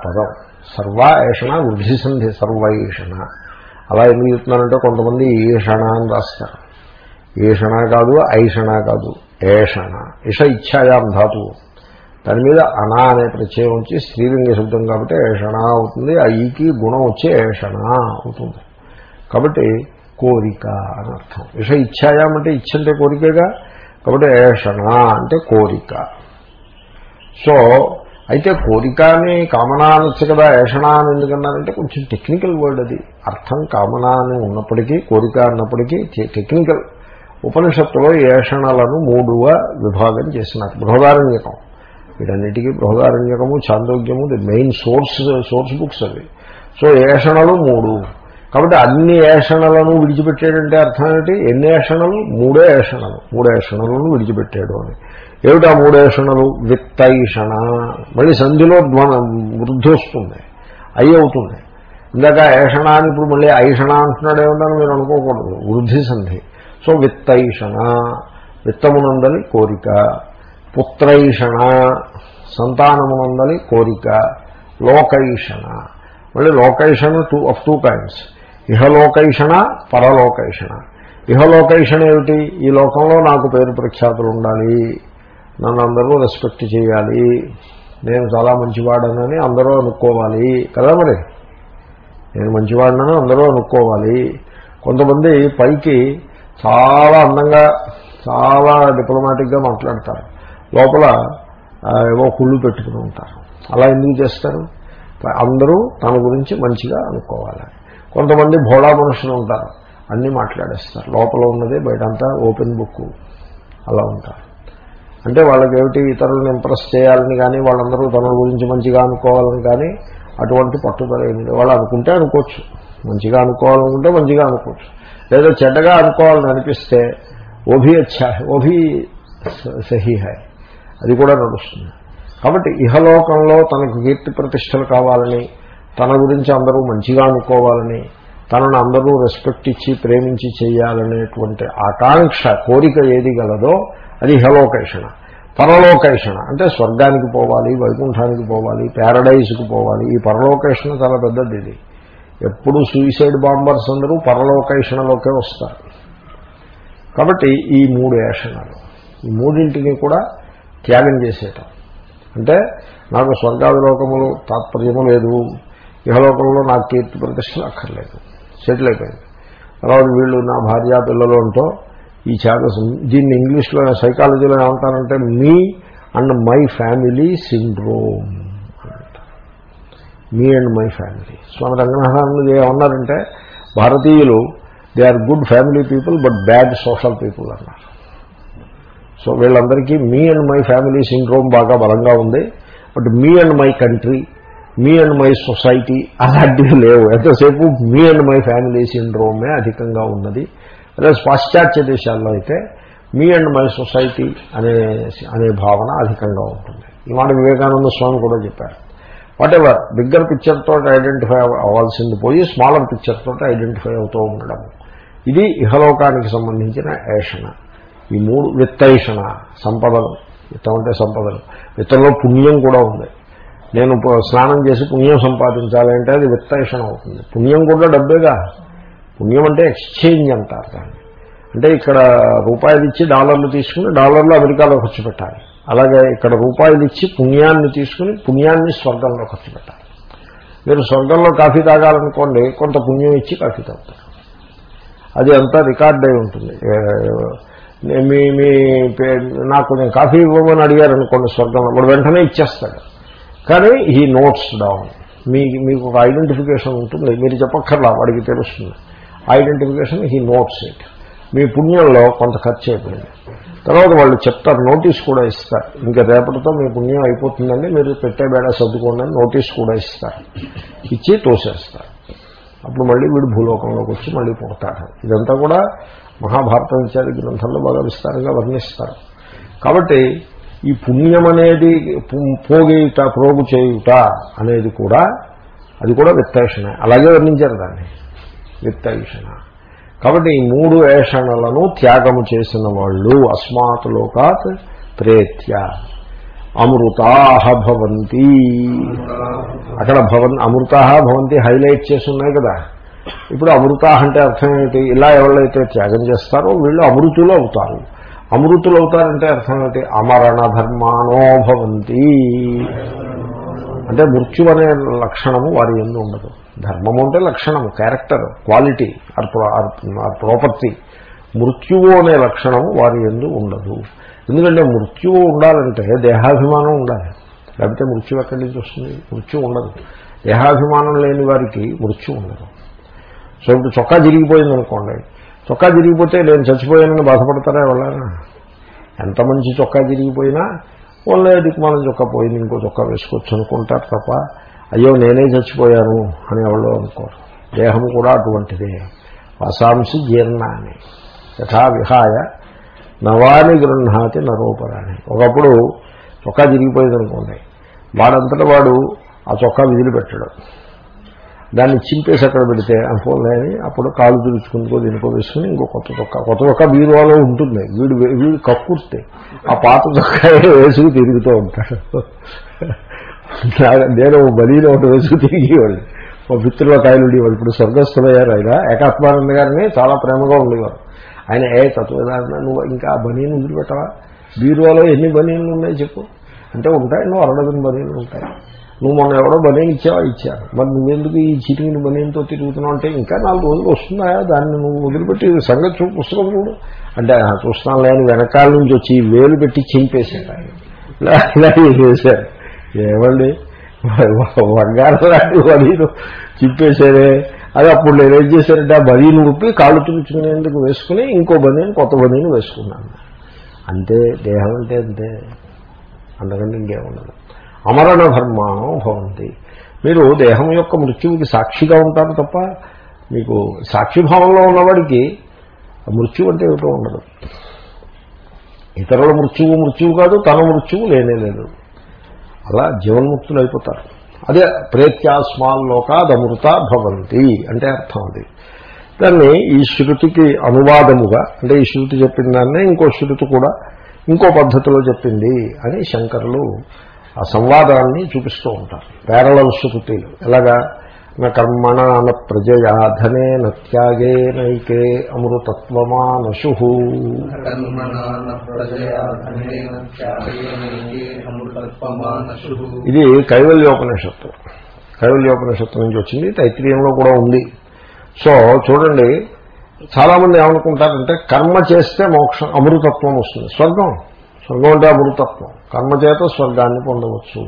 సర్వ ఏషణ వృద్ధిసంధి సర్వైషణ. అలా ఎందుకు చెప్తున్నారంటే కొంతమంది ఈషణ అని రాస్తారు. ఈషణ కాదు ఐషణ కాదు ఏషణ. ఇష ఇచ్ఛాయాం ధాతువు. దాని మీద అనా అనే ప్రత్యయం వచ్చి స్త్రీలింగ శబ్దం కాబట్టి ఏషణ అవుతుంది. ఆ ఈకి గుణం వచ్చి ఏషణ అవుతుంది. కాబట్టి కోరిక అని అర్థం. విష ఇచ్ఛాయాం అంటే కోరికగా? కాబట్టి ఏషణ అంటే కోరిక. సో అయితే కోరిక అని కామనా అనొచ్చు కదా ఏషణ అని ఎందుకన్నారంటే కొంచెం టెక్నికల్ వర్డ్ అది. అర్థం కామనా అని ఉన్నప్పటికీ కోరిక అన్నప్పటికీ టెక్నికల్. ఉపనిషత్తులో ఏషణలను మూడుగా విభాగం చేసినారు. బృహదారణ్యకం. వీటన్నిటికీ బృహదారణ్యకము చాందోగ్యము the main source source books అవి. సో ఏషణలు మూడు. కాబట్టి అన్ని ఏషణలను విడిచిపెట్టాడంటే అర్థం ఏంటి? ఎన్ని ఏషణలు? మూడే ఏషణలు. మూడు ఏషణలను విడిచిపెట్టాడు అని. ఏమిటా మూడు ఏషణలు? విత్తైషణ. మళ్ళీ సంధిలో ధ్వన వృద్ధి వస్తుంది. అయి అవుతుంది. ఇందాక ఏషణ అని ఇప్పుడు మళ్ళీ ఐషణ అంటున్నాడు ఏమన్నా మీరు అనుకోకూడదు. వృద్ధి సంధి. సో విత్తైషణ. విత్తమునందని కోరిక. పుత్రైషణ సంతానమునందని కోరిక. లోకైషణ. మళ్ళీ లోకైషణ టూ ఆఫ్ టూ కైండ్స్ ఇహలోకైషణ పరలోకైషణ. ఇహలోకైషణ ఏమిటి? ఈ లోకంలో నాకు పేరు ప్రఖ్యాతులు ఉండాలి. నన్ను అందరూ రెస్పెక్ట్ చేయాలి. నేను చాలా మంచివాడనని అందరూ అనుకోవాలి. కదా మరి? నేను మంచివాడినని అందరూ అనుకోవాలి. కొంతమంది పైకి చాలా అందంగా చాలా డిప్లొమాటిక్గా మాట్లాడతారు. లోపల ఏవో కుళ్ళు పెట్టుకుని ఉంటారు. అలా ఎందుకు చేస్తారు? అందరూ తన గురించి మంచిగా అనుకోవాలి. కొంతమంది భోళా మనుషులు ఉంటారు. అన్నీ మాట్లాడేస్తారు. లోపల ఉన్నదే బయటంతా ఓపెన్ బుక్ అలా ఉంటారు. అంటే వాళ్ళకి ఏమిటి ఇతరులను ఇంప్రెస్ చేయాలని కానీ వాళ్ళందరూ తన గురించి మంచిగా అనుకోవాలని కానీ అటువంటి పట్టుదల ఏమి వాళ్ళు అనుకుంటే అనుకోవచ్చు. మంచిగా అనుకోవాలనుకుంటే మంచిగా అనుకోవచ్చు. లేదా చెడ్డగా అనుకోవాలని అనిపిస్తే ఓభి అచ్చా ఓభి సహీ హై అది కూడా నడుస్తుంది. కాబట్టి ఇహలోకంలో తనకు కీర్తి ప్రతిష్టలు కావాలని తన గురించి అందరూ మంచిగా అనుకోవాలని తనను అందరూ రెస్పెక్ట్ ఇచ్చి ప్రేమించి చేయాలనేటువంటి ఆకాంక్ష కోరిక ఏది గలదో అది ఇహలోకేషణ పరలోకేషణ అంటే స్వర్గానికి పోవాలి వైకుంఠానికి పోవాలి ప్యారడైజ్కి పోవాలి. ఈ పరలోకేషణ చాలా పెద్దది ఇది. ఎప్పుడు సూసైడ్ బాంబర్స్ అందరూ పరలోకేషణలోకే వస్తారు. కాబట్టి ఈ మూడు ఏషణలు ఈ మూడింటిని కూడా త్యాగం చేసేయటం. అంటే నాకు స్వర్గాదిలోకములు తాత్పర్యము లేదు. ఇహలోకంలో నాకు కీర్తి ప్రతిష్టలు అక్కర్లేదు. సెటిల్ అయిపోయింది. తర్వాత వీళ్ళు నా భార్య పిల్లలు అంటూ ఈ ఛానల్స్ దీన్ని ఇంగ్లీష్లో సైకాలజీలో ఏమంటారంటే me and my family syndrome me and my family. Swami Ranganathananda ఏమన్నారంటే భారతీయులు they are good family people but bad social people అన్నారు. సో వీళ్ళందరికీ me and my family syndrome బాగా బలంగా ఉంది. But me and my country me and my society అలాంటివి లేవు. ఎంతసేపు మీ అండ్ మై ఫ్యామిలీ సిండ్రోమే అధికంగా ఉన్నది. అదే పాశ్చాత్య దేశాల్లో అయితే మీ అండ్ మై సొసైటీ అనే అనే భావన అధికంగా ఉంటుంది. ఈ మాట వివేకానంద స్వామి కూడా చెప్పారు. వాట్ ఎవర్ బిగ్గర్ పిక్చర్ తోటి ఐడెంటిఫై అవ్వాల్సింది పోయి స్మాలర్ పిక్చర్ తోటి ఐడెంటిఫై అవుతూ ఉండడం. ఇది ఇహలోకానికి సంబంధించిన ఏషణ. ఈ మూడు విత్తైషణ సంపదలు. విత్తం అంటే సంపదలు. విత్తంలో పుణ్యం కూడా ఉంది. నేను స్నానం చేసి పుణ్యం సంపాదించాలి అంటే అది విత్తైషణ అవుతుంది. పుణ్యం కూడా డబ్బేగా. పుణ్యం అంటే ఎక్స్చేంజ్ అంటారు దాన్ని. అంటే ఇక్కడ రూపాయలు ఇచ్చి డాలర్లు తీసుకుని డాలర్లు అమెరికాలో ఖర్చు పెట్టాలి. అలాగే ఇక్కడ రూపాయలు ఇచ్చి పుణ్యాన్ని తీసుకుని పుణ్యాన్ని స్వర్గంలో ఖర్చు పెట్టాలి. మీరు స్వర్గంలో కాఫీ తాగాలనుకోండి కొంత పుణ్యం ఇచ్చి కాఫీ తాగుతారు. అది అంతా రికార్డ్ అయి ఉంటుంది. మీ మీ పే- నాకు నేను కాఫీ ఇవ్వమని అడిగారు అనుకోండి స్వర్గంలో వాడు వెంటనే ఇచ్చేస్తాడు. కానీ ఈ నోట్స్ డౌన్ మీ మీకు ఒక ఐడెంటిఫికేషన్ ఉంటుంది మీరు చెప్పక్కర్లా వాడికి తెలుస్తుంది. ఐడెంటిఫికేషన్ హీ నోట్స్ ఇట్ మీ పుణ్యంలో కొంత ఖర్చు అయిపోయింది. తర్వాత వాళ్ళు చెప్తారు నోటీస్ కూడా ఇస్తారు. ఇంకా రేపటితో మీ పుణ్యం అయిపోతుందండి మీరు పెట్టే బేడ సర్దుకోండి అని నోటీస్ కూడా ఇస్తారు. ఇచ్చి తోసేస్తారు. అప్పుడు మళ్ళీ వీడు భూలోకంలోకి వచ్చి మళ్ళీ పుడతాడు ఇదంతా కూడా మహాభారతం ఇత్యాది గ్రంథంలో బాగా విస్తారంగా వర్ణిస్తారు. కాబట్టి ఈ పుణ్యం అనేది పోగేయుట ప్రోగు చేయుట అనేది కూడా అది కూడా విత్తేషణ. అలాగే వర్ణించారు దాన్ని. విత్తైషణ. కాబట్టి ఈ మూడు ఏషణలను త్యాగము చేసిన వాళ్ళు అస్మాత్ లోకాత్ ప్రేత్య అమృతాహ భవంతి. అక్కడ భవన్ అమృతాహ భవంతి హైలైట్ చేసి ఉన్నాయి కదా. ఇప్పుడు అమృత అంటే అర్థం ఏమిటి? ఇలా ఎవరైతే త్యాగం చేస్తారో వీళ్ళు అమృతులు అవుతారు. అమృతులు అవుతారంటే అర్థం ఏంటి అమరణ ధర్మానోభవంతి అంటే మృత్యు అనే లక్షణము వారి ఎందు ఉండదు. ధర్మము అంటే లక్షణము క్యారెక్టర్ క్వాలిటీ ఆర్ ప్రాపర్టీ మృత్యువు అనే లక్షణము వారి ఎందు ఉండదు. ఎందుకంటే మృత్యువు ఉండాలంటే దేహాభిమానం ఉండాలి. లేకపోతే మృత్యు ఎక్కడి నుంచి వస్తుంది? మృత్యు ఉండదు. దేహాభిమానం లేని వారికి మృత్యు ఉండదు. సో ఇప్పుడు చొక్కా తిరిగిపోయింది అనుకోండి చొక్కా తిరిగిపోతే నేను చచ్చిపోయానని బాధపడతారా ఎవరైనా? ఎంత మంచి చొక్కా తిరిగిపోయినా వాళ్ళే దిక్మాలం చొక్కా పోయింది ఇంకో చొక్కా వేసుకోవచ్చు అనుకుంటారు తప్ప అయ్యో నేనే చచ్చిపోయాను అని ఎవరో అనుకోరు. దేహం కూడా అటువంటిదే. వాసాంసి జీర్ణాన్ని. యథా విహాయ నవాని గృహాతి నరోపరాణి. ఒకప్పుడు చొక్కా తిరిగిపోయింది అనుకోండి వాడంతటా వాడు ఆ చొక్కా విధులు పెట్టడం దాన్ని చింపేసి అక్కడ పెడితే అనుకోలేని అప్పుడు కాలు తుడుచుకుందుకో దీనికో వేసుకుని ఇంకో కొత్త చొక్కా కొత్త చొక్కా బీరువాలో ఉంటుంది. వీడు వీడు కక్కుర్తే. ఆ పాత చొక్కా వేసుకు తిరుగుతూ ఉంటాడు. నేను బలీలో ఒకటి వేసుకు తిరిగేవాళ్ళు మా పిత్రుల కాయలు ఉండేవాళ్ళు. ఇప్పుడు స్వర్గస్థులయ్యారు ఆయన. ఏకాత్మానంద గారిని చాలా ప్రేమగా ఉండేవారు. ఆయన ఏ తత్వదారణ నువ్వు ఇంకా ఆ బనీని వదిలిపెట్టవా? బీరువాలో ఎన్ని బనీలు ఉన్నాయి చెప్పు. అంటే ఉంటాయి నువ్వు అరడదని బనీలు ఉంటాయి. నువ్వు మొన్న ఎవడో బనీన్ ఇచ్చావా? ఇచ్చారు. మరి నువ్వెందుకు ఈ చిటికిని బనీన్తో తిరుగుతున్నావు అంటే ఇంకా నాలుగు రోజులు వస్తున్నాయా? దాన్ని నువ్వు వదిలిపెట్టి సంగతి చూ పుస్తకం చూడు. అంటే "ఆ, చూస్తున్నాను లేని వెనకాల నుంచి వచ్చి వేలు పెట్టి చింపేశాడు ఆయన. ఇలా చేశారు? ఏమండి? బంగారం లాంటి బలీను చింపేశారే. అది అప్పుడు నేను ఏం చేశారంటే ఆ బలీను ఉప్పి కాళ్ళు తుడుచుకునేందుకు వేసుకుని ఇంకో బనీని కొత్త బనీని వేసుకున్నాను. అంతే దేహం అంటే అంతే. అంతకంటే ఇంకేముండదు. అమరణ ధర్మాణం భవంతి. మీరు దేహం యొక్క మృత్యువుకి సాక్షిగా ఉంటారు తప్ప మీకు సాక్షిభావంలో ఉన్నవాడికి మృత్యు అంటే ఏమిటో ఉండదు. ఇతరుల మృత్యువు మృత్యువు కాదు తన మృత్యువు లేనే లేదు. అలా జీవన్ముక్తులు అయిపోతారు. అదే ప్రేత్యాస్మాల్లోకాదమృత భవంతి అంటే అర్థం అది. దాన్ని ఈ శృతికి అనువాదముగా అంటే ఈ శృతి చెప్పిన దాన్నే ఇంకో శృతి కూడా ఇంకో పద్ధతిలో చెప్పింది అని శంకరులు ఆ సంవాదాన్ని చూపిస్తూ ఉంటారు. పేరళ శృతులు ఎలాగా? న కర్మణ న ప్రజయా ధనే నత్యాగే నైకే అమృతత్వమానశు. ఇది కైవల్యోపనిషత్తు. కైవల్యోపనిషత్తు నుంచి వచ్చింది. తైత్రీయంలో కూడా ఉంది. సో చూడండి చాలామంది ఏమనుకుంటారంటే కర్మ చేస్తే మోక్షం అమృతత్వం వస్తుంది. స్వర్గం. స్వర్గం అంటే అమృతత్వం. కర్మ చేత స్వర్గాన్ని పొందవచ్చు.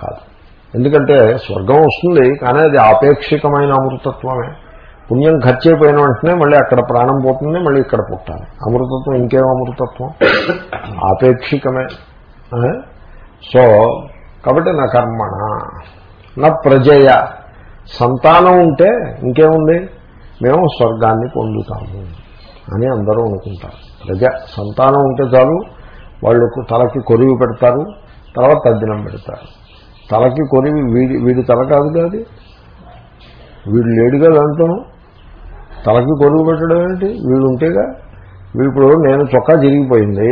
కాదు. ఎందుకంటే స్వర్గం వస్తుంది కానీ అది ఆపేక్షికమైన అమృతత్వమే. పుణ్యం ఖర్చు అయిపోయిన వెంటనే మళ్ళీ అక్కడ ప్రాణం పోతుంది మళ్ళీ ఇక్కడ పుట్టాలి. అమృతత్వం ఇంకేం అమృతత్వం? ఆపేక్షికమే. సో కాబట్టి నా కర్మణ నా ప్రజయ. సంతానం ఉంటే ఇంకేముంది? మేము స్వర్గాన్ని పొందుతాము అని అందరూ అనుకుంటారు. ప్రజ సంతానం ఉంటే చాలు. వాళ్ళకు తలకి కొరివి పెడతారు తర్వాత తద్దినం పెడతారు. తలకి కొరివి వీడి వీడి తల కాదు కాదు వీడు లేడుగా దాంట్లోనూ తలకి కొరువు పెట్టడం ఏంటి? వీడు ఉంటేగా? ఇప్పుడు నేను చొక్కా చిరిగిపోయింది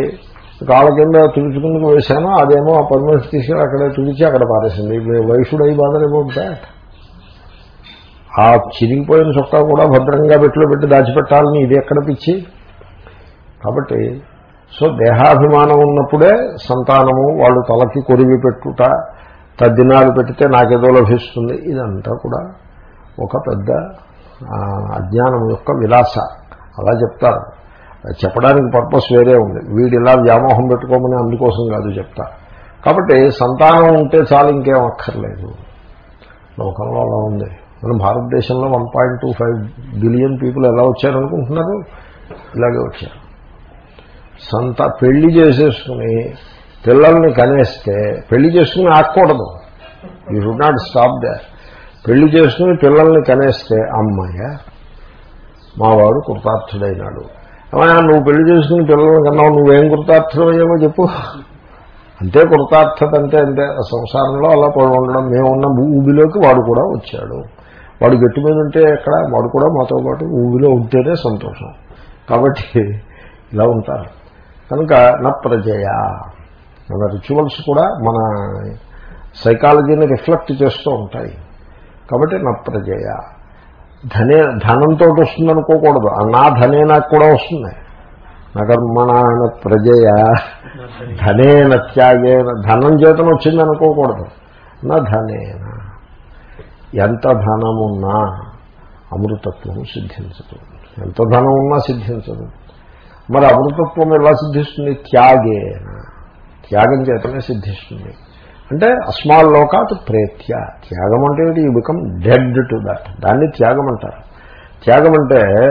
కాళ్ళ కింద తుడుచుకుందుకు వేశాను అదేమో ఆ పర్మనెంట్ తీసుకుని అక్కడే తుడిచి అక్కడ పారేసింది. వయసుడు అయి బాధలేమో దాట్ ఆ చిరిగిపోయిన చొక్కా కూడా భద్రంగా పెట్టిలో పెట్టి దాచిపెట్టాలని ఇది ఎక్కడ పిచ్చి? కాబట్టి సో దేహాభిమానం ఉన్నప్పుడే సంతానము వాళ్ళు తలకి కొరివి పెట్టుట తద్దినాలు పెడితే నాకేదో లభిస్తుంది. ఇదంతా కూడా ఒక పెద్ద అజ్ఞానం యొక్క విలాస. అలా చెప్తారు. చెప్పడానికి పర్పస్ వేరే ఉంది. వీడు ఇలా వ్యామోహం పెట్టుకోమని అందుకోసం కాదు చెప్తారు కాబట్టి సంతానం ఉంటే చాలు ఇంకేం అక్కర్లేదు. లోకంలో అలా ఉంది. మన భారతదేశంలో one point two five billion people ఎలా వచ్చారనుకుంటున్నారు? ఇలాగే వచ్చారు. సంత పెళ్ళి చేసేసుకుని పిల్లల్ని కనేస్తే పెళ్ళి చేసుకుని ఆకూడదు you should not stop they పెళ్ళి చేసుకుని పిల్లల్ని కనేస్తే అమ్మాయ మావాడు కృతార్థుడైనాడు. ఏమయ్యా నువ్వు పెళ్ళి చేసుకుని పిల్లల్ని కన్నావు నువ్వేం కృతార్థుడయ్యావో చెప్పు. అంతే కృతార్థత అంటే అంతే. సంసారంలో అలా పడి ఉండడం. మేమున్న ఊబిలోకి వాడు కూడా వచ్చాడు. వాడు గట్టి మీద ఉంటే ఎక్కడ? వాడు కూడా మాతో పాటు ఊబిలో ఉంటేనే సంతోషం. కాబట్టి ఇలా ఉంటారు. కనుక నా ప్రజయ. మన రిచువల్స్ కూడా మన సైకాలజీని రిఫ్లెక్ట్ చేస్తూ ఉంటాయి. కాబట్టి నా ప్రజయ. ధనే ధనంతో వస్తుందనుకోకూడదు. నా ధనే నాకు కూడా వస్తుంది. నకర్మణ ప్రజయ. ధనేన త్యాగేన. ధనం చేతను వచ్చిందనుకోకూడదు. నా ధనేన. ఎంత ధనమున్నా అమృతత్వం సిద్ధించదు. ఎంత ధనం ఉన్నా సిద్ధించదు. మరి అమృతత్వం ఎలా సిద్ధిస్తుంది? త్యాగే. త్యాగం చేతనే సిద్ధిస్తుంది. అంటే అస్మాల్ లోకాత్ ప్రేత్య. త్యాగం అంటే you become dead to that దాన్ని త్యాగం అంటారు. త్యాగం అంటే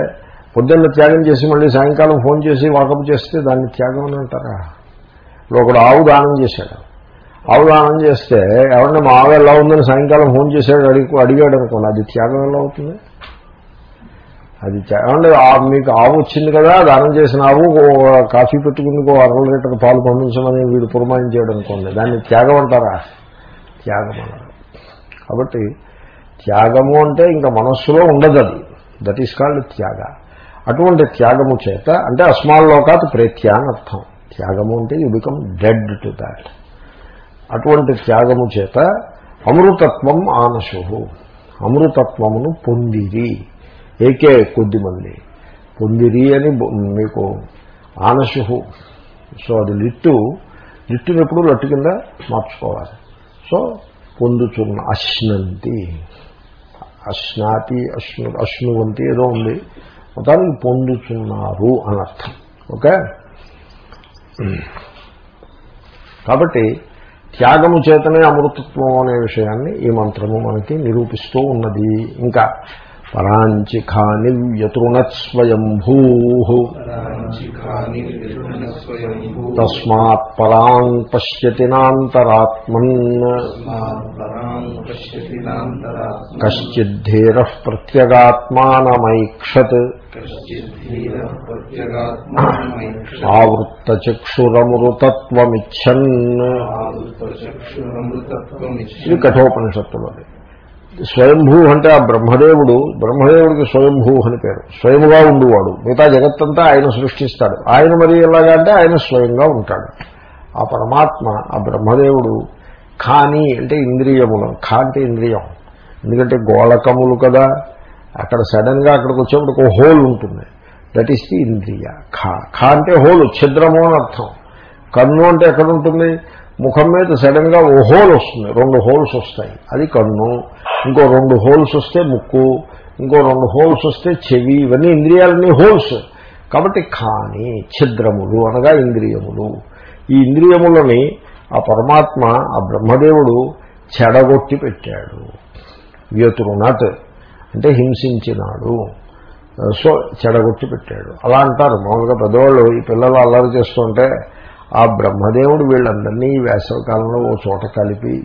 పొద్దున్న త్యాగం చేసి మళ్ళీ సాయంకాలం ఫోన్ చేసి వాకప్ చేస్తే దాన్ని త్యాగం అని అంటారా? ఇప్పుడు ఒకడు ఆవు దానం చేశాడు. ఆవు దానం చేస్తే ఎవరిని మా ఆవు ఎలా ఉందని సాయంకాలం ఫోన్ చేశాడు అడిగి అడిగాడు అనుకోండి అది త్యాగం ఎలా అవుతుంది? అది ఏమంటే ఆ- మీకు ఆవు వచ్చింది కదా దానం చేసిన ఆవు కాఫీ పెట్టుకుని ఓ అరవై లీటర్ పాలు పంపించమని వీడు పురమాయించాడు అనుకోండి. దాన్ని త్యాగం అంటారా త్యాగం అన్నారు కాబట్టి త్యాగము అంటే ఇంకా మనస్సులో ఉండదు అది. దట్ ఈస్ కాల్డ్ త్యాగ. అటువంటి త్యాగము చేత అంటే అస్మాల్లోకాత్ ప్రేత్య అని అర్థం. త్యాగము అంటే you become dead to that అటువంటి త్యాగము చేత అమృతత్వం ఆనశు అమృతత్వమును పొందిరి. ఏకే కొద్దిమంది పొందిరి అని మీకు ఆనశుహు. సో అది లిట్టు లిట్టుని ఎప్పుడు లట్టు కింద మార్చుకోవాలి. సో పొందుచున్న అశ్నంతి. అశ్నాతి అశ్ను అశ్నువంతి ఏదో ఉంది. మొత్తానికి పొందుతున్నారు అనర్థం. ఓకే? కాబట్టి త్యాగము చేతనే అమృతత్వం అనే విషయాన్ని ఈ మంత్రము మనకి నిరూపిస్తూ ఉన్నది. ఇంకా పరాంచి ఖాని వ్యతృణత్ స్వయంభూ శిఖాని నిర్గుణ స్వయంభూ తస్మాత్ పశ్యతి నాంతరాత్మన్ పరాం పశ్యతి నాంతరాత్మ కశ్చిద్ధీర ప్రత్యగాత్మానమైక్షత్. ఆవృత్తచక్షురమృతత్వమిచ్చన్. చక్షురమృతత్వమిచ్చి ఇది కఠోపనిషత్తులోది. స్వయంభూ అంటే ఆ బ్రహ్మదేవుడు బ్రహ్మదేవుడికి స్వయంభూ అని పేరు. స్వయముగా ఉండువాడు. మిగతా జగత్తంతా ఆయన సృష్టిస్తాడు. ఆయన మరి ఎలాగా అంటే ఆయన స్వయంగా ఉంటాడు. ఆ పరమాత్మ ఆ బ్రహ్మదేవుడు ఖాని అంటే ఇంద్రియములు. ఖా అంటే ఇంద్రియం. ఎందుకంటే గోళకములు కదా. అక్కడ సడన్గా అక్కడికి వచ్చేప్పుడు ఒక హోల్ ఉంటుంది. దట్ ఈస్ ది ఇంద్రియ. ఖా. ఖా అంటే హోల్ ఛిద్రము అని అర్థం. కన్ను అంటే ఎక్కడ ఉంటుంది? ముఖం మీద సడన్గా ఓ హోల్ వస్తుంది. రెండు హోల్స్ వస్తాయి. అది కన్ను. ఇంకో రెండు హోల్స్ వస్తే ముక్కు. ఇంకో రెండు హోల్స్ వస్తే చెవి. ఇవన్నీ ఇంద్రియాలన్నీ హోల్స్ కాబట్టి కానీ ఛిద్రములు అనగా ఇంద్రియములు. ఈ ఇంద్రియములని ఆ పరమాత్మ ఆ బ్రహ్మదేవుడు చెడగొట్టి పెట్టాడు. వ్యతురునట్ అంటే హింసించినాడు. సో చెడగొట్టి పెట్టాడు. అలా అంటారు. మామూలుగా పెద్దవాళ్ళు ఈ పిల్లలు అల్లరి చేస్తుంటే ఆ బ్రహ్మదేవుడు వీళ్ళందరినీ ఈ ఓ చోట కలిపి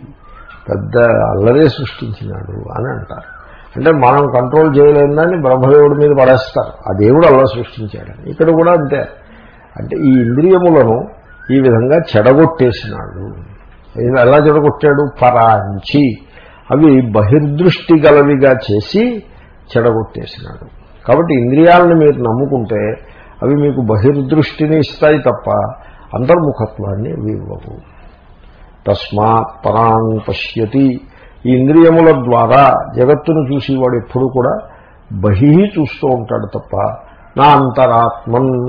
పెద్ద అల్లరే సృష్టించినాడు అని అంటారు. అంటే మనం కంట్రోల్ చేయలేదని బ్రహ్మదేవుడి మీద పడేస్తారు. ఆ దేవుడు అలా సృష్టించాడని. ఇక్కడ కూడా అంతే. అంటే ఈ ఇంద్రియములను ఈ విధంగా చెడగొట్టేసినాడు. ఇది ఎలా చెడగొట్టాడు? పరాంచి. అవి బహిర్దృష్టి గలవిగా చేసి చెడగొట్టేసినాడు. కాబట్టి ఇంద్రియాలను మీరు నమ్ముకుంటే అవి మీకు బహిర్దృష్టిని ఇస్తాయి తప్ప అంతర్ముఖత్వాన్ని వివ్వవు. తస్మాత్ పరాంగ్ పశ్యతి. ఈ ఇంద్రియముల ద్వారా జగత్తును చూసేవాడు ఎప్పుడు కూడా బహి చూస్తూ ఉంటాడు తప్ప నా అంతరాత్మన్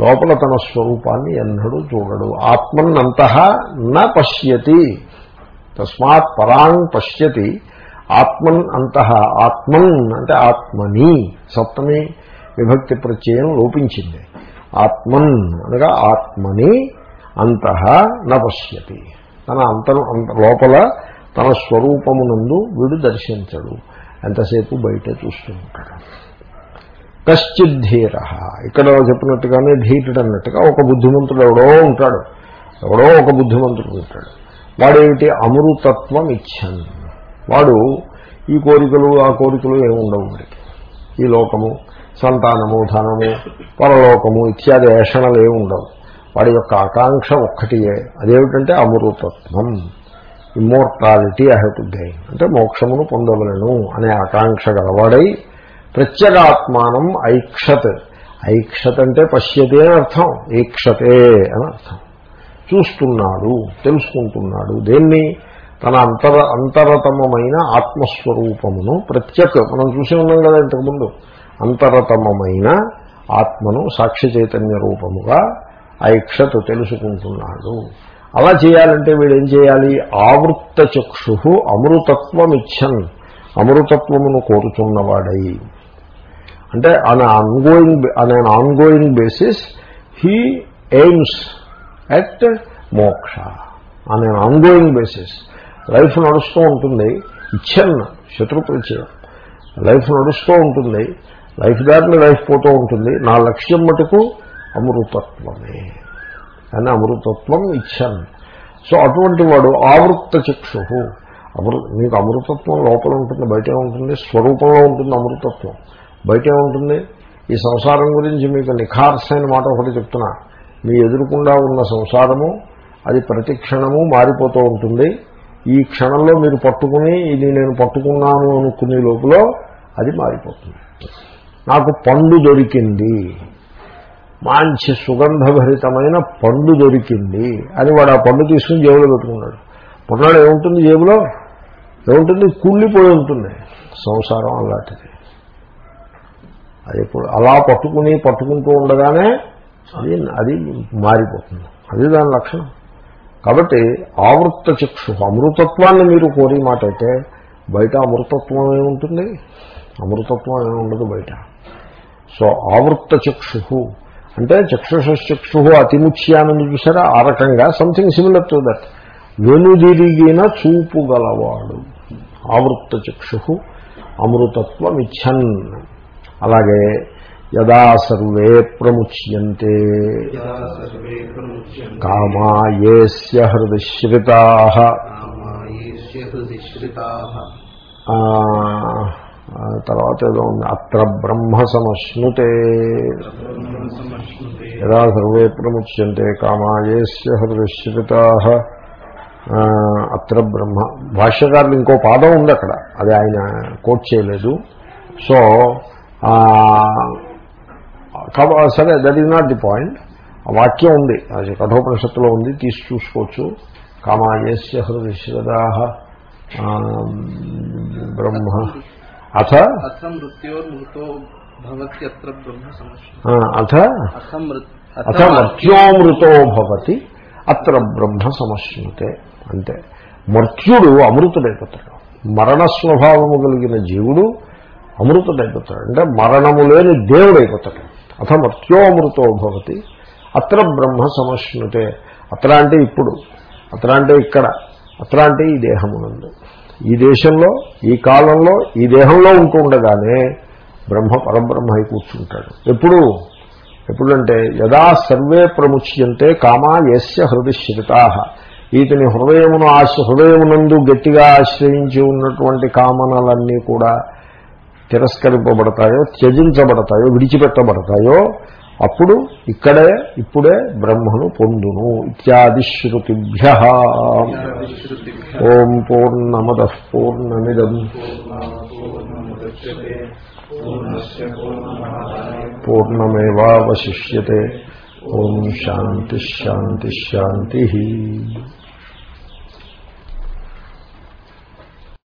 లోపల తన స్వరూపాన్ని ఎన్నడూ చూడడు. ఆత్మన్ అంత న పశ్యతి. తస్మాత్ పరాంగ్ పశ్యతి. ఆత్మన్ అంత ఆత్మన్ అంటే ఆత్మని సప్తమి విభక్తి ప్రత్యయం లోపించింది. ఆత్మన్ అనగా ఆత్మని అంత నపశ్యతి. తన తన అంత లోపల తన స్వరూపమునందు వీడు దర్శించడు. ఎంతసేపు బయట చూస్తూ ఉంటాడు. కశ్చిత్ ధీర. ఇక్కడ చెప్పినట్టుగానే ధీరుడు అన్నట్టుగా ఒక బుద్ధిమంతుడు ఎవడో ఉంటాడు. ఎవడో ఒక బుద్ధిమంతుడు ఉంటాడు. వాడేమిటి? అమృతత్వం ఇచ్చన్. వాడు ఈ కోరికలు ఆ కోరికలు ఏమి ఉండవు ఈ లోకము సంతానము ధనము పరలోకము ఇత్యాది ఏషణలు ఏమి ఉండవు. వాడి యొక్క ఆకాంక్ష ఒక్కటియే. అదేమిటంటే అమృతత్వం. ఇమ్మోర్టాలిటీ ఐ అంటే మోక్షమును పొందవలను అనే ఆకాంక్ష గలవాడై ప్రత్యేగాత్మానం ఐక్షత్. ఐక్షత్ అంటే పశ్యతే అని అర్థం. ఈక్షతే అని అర్థం. చూస్తున్నాడు తెలుసుకుంటున్నాడు. దేన్ని? తన అంతర అంతరతమమైన ఆత్మస్వరూపమును ప్రత్యేక మనం చూసి ఉన్నాం కదా ఇంతకుముందు. అంతరతమమైన ఆత్మను సాక్షి చైతన్య రూపముగా ఐక్షత్ తెలుసుకుంటున్నాడు. అలా చేయాలంటే వీడేం చేయాలి? ఆవృత్త చక్షు అమృతత్వమిచ్చన్ అమృతత్వమును కోరుచున్నవాడై. అంటే on ongoing on on ongoing basis he aims at moksha. అనే అన్ ఆన్గోయింగ్ బేసిస్ లైఫ్ నడుస్తూ ఉంటుంది. ఇచ్చన్ శత్రుపరిచయం. లైఫ్ నడుస్తూ ఉంటుంది. లైఫ్ దాటిని లైఫ్ పోతూ ఉంటుంది. నా లక్ష్యం మటుకు అమృతత్వమే. అని అమృతత్వం ఇచ్చాను. సో అటువంటి వాడు ఆవృత్త చక్షు అమృ మీకు అమృతత్వం లోపల ఉంటుంది బయటే ఉంటుంది స్వరూపంలో ఉంటుంది అమృతత్వం. బయటే ఉంటుంది. ఈ సంసారం గురించి మీకు నిఖార్సైన మాట ఒకటి చెప్తున్నా. మీ ఎదురుకుండా ఉన్న సంసారము అది ప్రతి క్షణము మారిపోతూ ఉంటుంది. ఈ క్షణంలో మీరు పట్టుకుని ఇది నేను పట్టుకున్నాను అనుకునే లోపల అది మారిపోతుంది. నాకు పండు దొరికింది. మంచి సుగంధభరితమైన పండు దొరికింది అని వాడు ఆ పండు తీసుకుని జేబులో పెట్టుకున్నాడు. పొన్నాడు ఏముంటుంది జేబులో? ఏముంటుంది? కుళ్ళిపోయి ఉంటుంది. సంసారం అలాంటిది. అది ఇప్పుడు అలా పట్టుకుని పట్టుకుంటూ ఉండగానే అది అది మారిపోతుంది. అది దాని లక్షణం. కాబట్టి ఆవృత్త చక్షు అమృతత్వాన్ని మీరు కోరి మాట అయితే బయట అమృతత్వం ఏముంటుంది? అమృతత్వం ఏముండదు ఉండదు బయట. సో ఆవృత్త చక్షు అంటే చక్షుషక్షు అతిముచ్యానని చూసారా? ఆ రకంగా సంథింగ్ సిమిలర్ టు దట్ వెనుదిరిగిన చూపు గలవాడు. ఆవృత్త చక్షు అమృతత్వం ఇచ్చన్ అలాగే యదా సర్వే ప్రముచ్యంతే. కామాయేస్య హృదిశ్రితా. తర్వాత ఏదో ఉంది. అత్ర బ్రహ్మ సమశ్నుతే. యదా సర్వే ప్రముచ్యంతే కామాయేస్య హృదిశ్రితా అత్ర బ్రహ్మ. భాష్యకారులు ఇంకో పాదం ఉంది అక్కడ. అది ఆయన కోట్ చేయలేదు. సో సరే that is not the point. ఆ వాక్యం ఉంది. అది కఠోపనిషత్తులో ఉంది. తీసి చూసుకోవచ్చు. కామాయేస్య హృదయశ్రదా బ్రహ్మ. అథ? అథ అథ అథ? మృత్ అథ మర్త్యోమృతో భవతి అత్ర బ్రహ్మ సమశ్నుతే అంటే మర్త్యుడు అమృతుడైపోతాడు. మరణ స్వభావము కలిగిన జీవుడు అమృతుడైపోతాడు. అంటే మరణము లేని దేవుడైపోతాడు. అథ మర్త్యోమృతో భవతి అత్ర బ్రహ్మ సమశ్నుతే అత్ర అంటే ఇప్పుడు అత్ర అంటే ఇక్కడ అత్ర అంటే ఈ దేహమునందు. ఈ దేశంలో ఈ కాలంలో ఈ దేహంలో ఉంటూ ఉండగానే బ్రహ్మ పరబ్రహ్మ అయి కూర్చుంటాడు. ఎప్పుడు? ఎప్పుడంటే యదా సర్వే ప్రముచ్యంతే కామా యస్య హృదయశ్రితా ఈతని హృదయమును ఆశ హృదయమునందు గట్టిగా ఆశ్రయించి ఉన్నటువంటి కామనలన్నీ కూడా తిరస్కరింపబడతాయో త్యజించబడతాయో విడిచిపెట్టబడతాయో అప్పుడు ఇక్కడే ఇప్పుడే బ్రహ్మను పొందును. ఇత్యాది శృతిభ్య ఓం పూర్ణమద పూర్ణమిదం. పూర్ణమేవాశిష్యే శాంతిశాంతిశాంతి.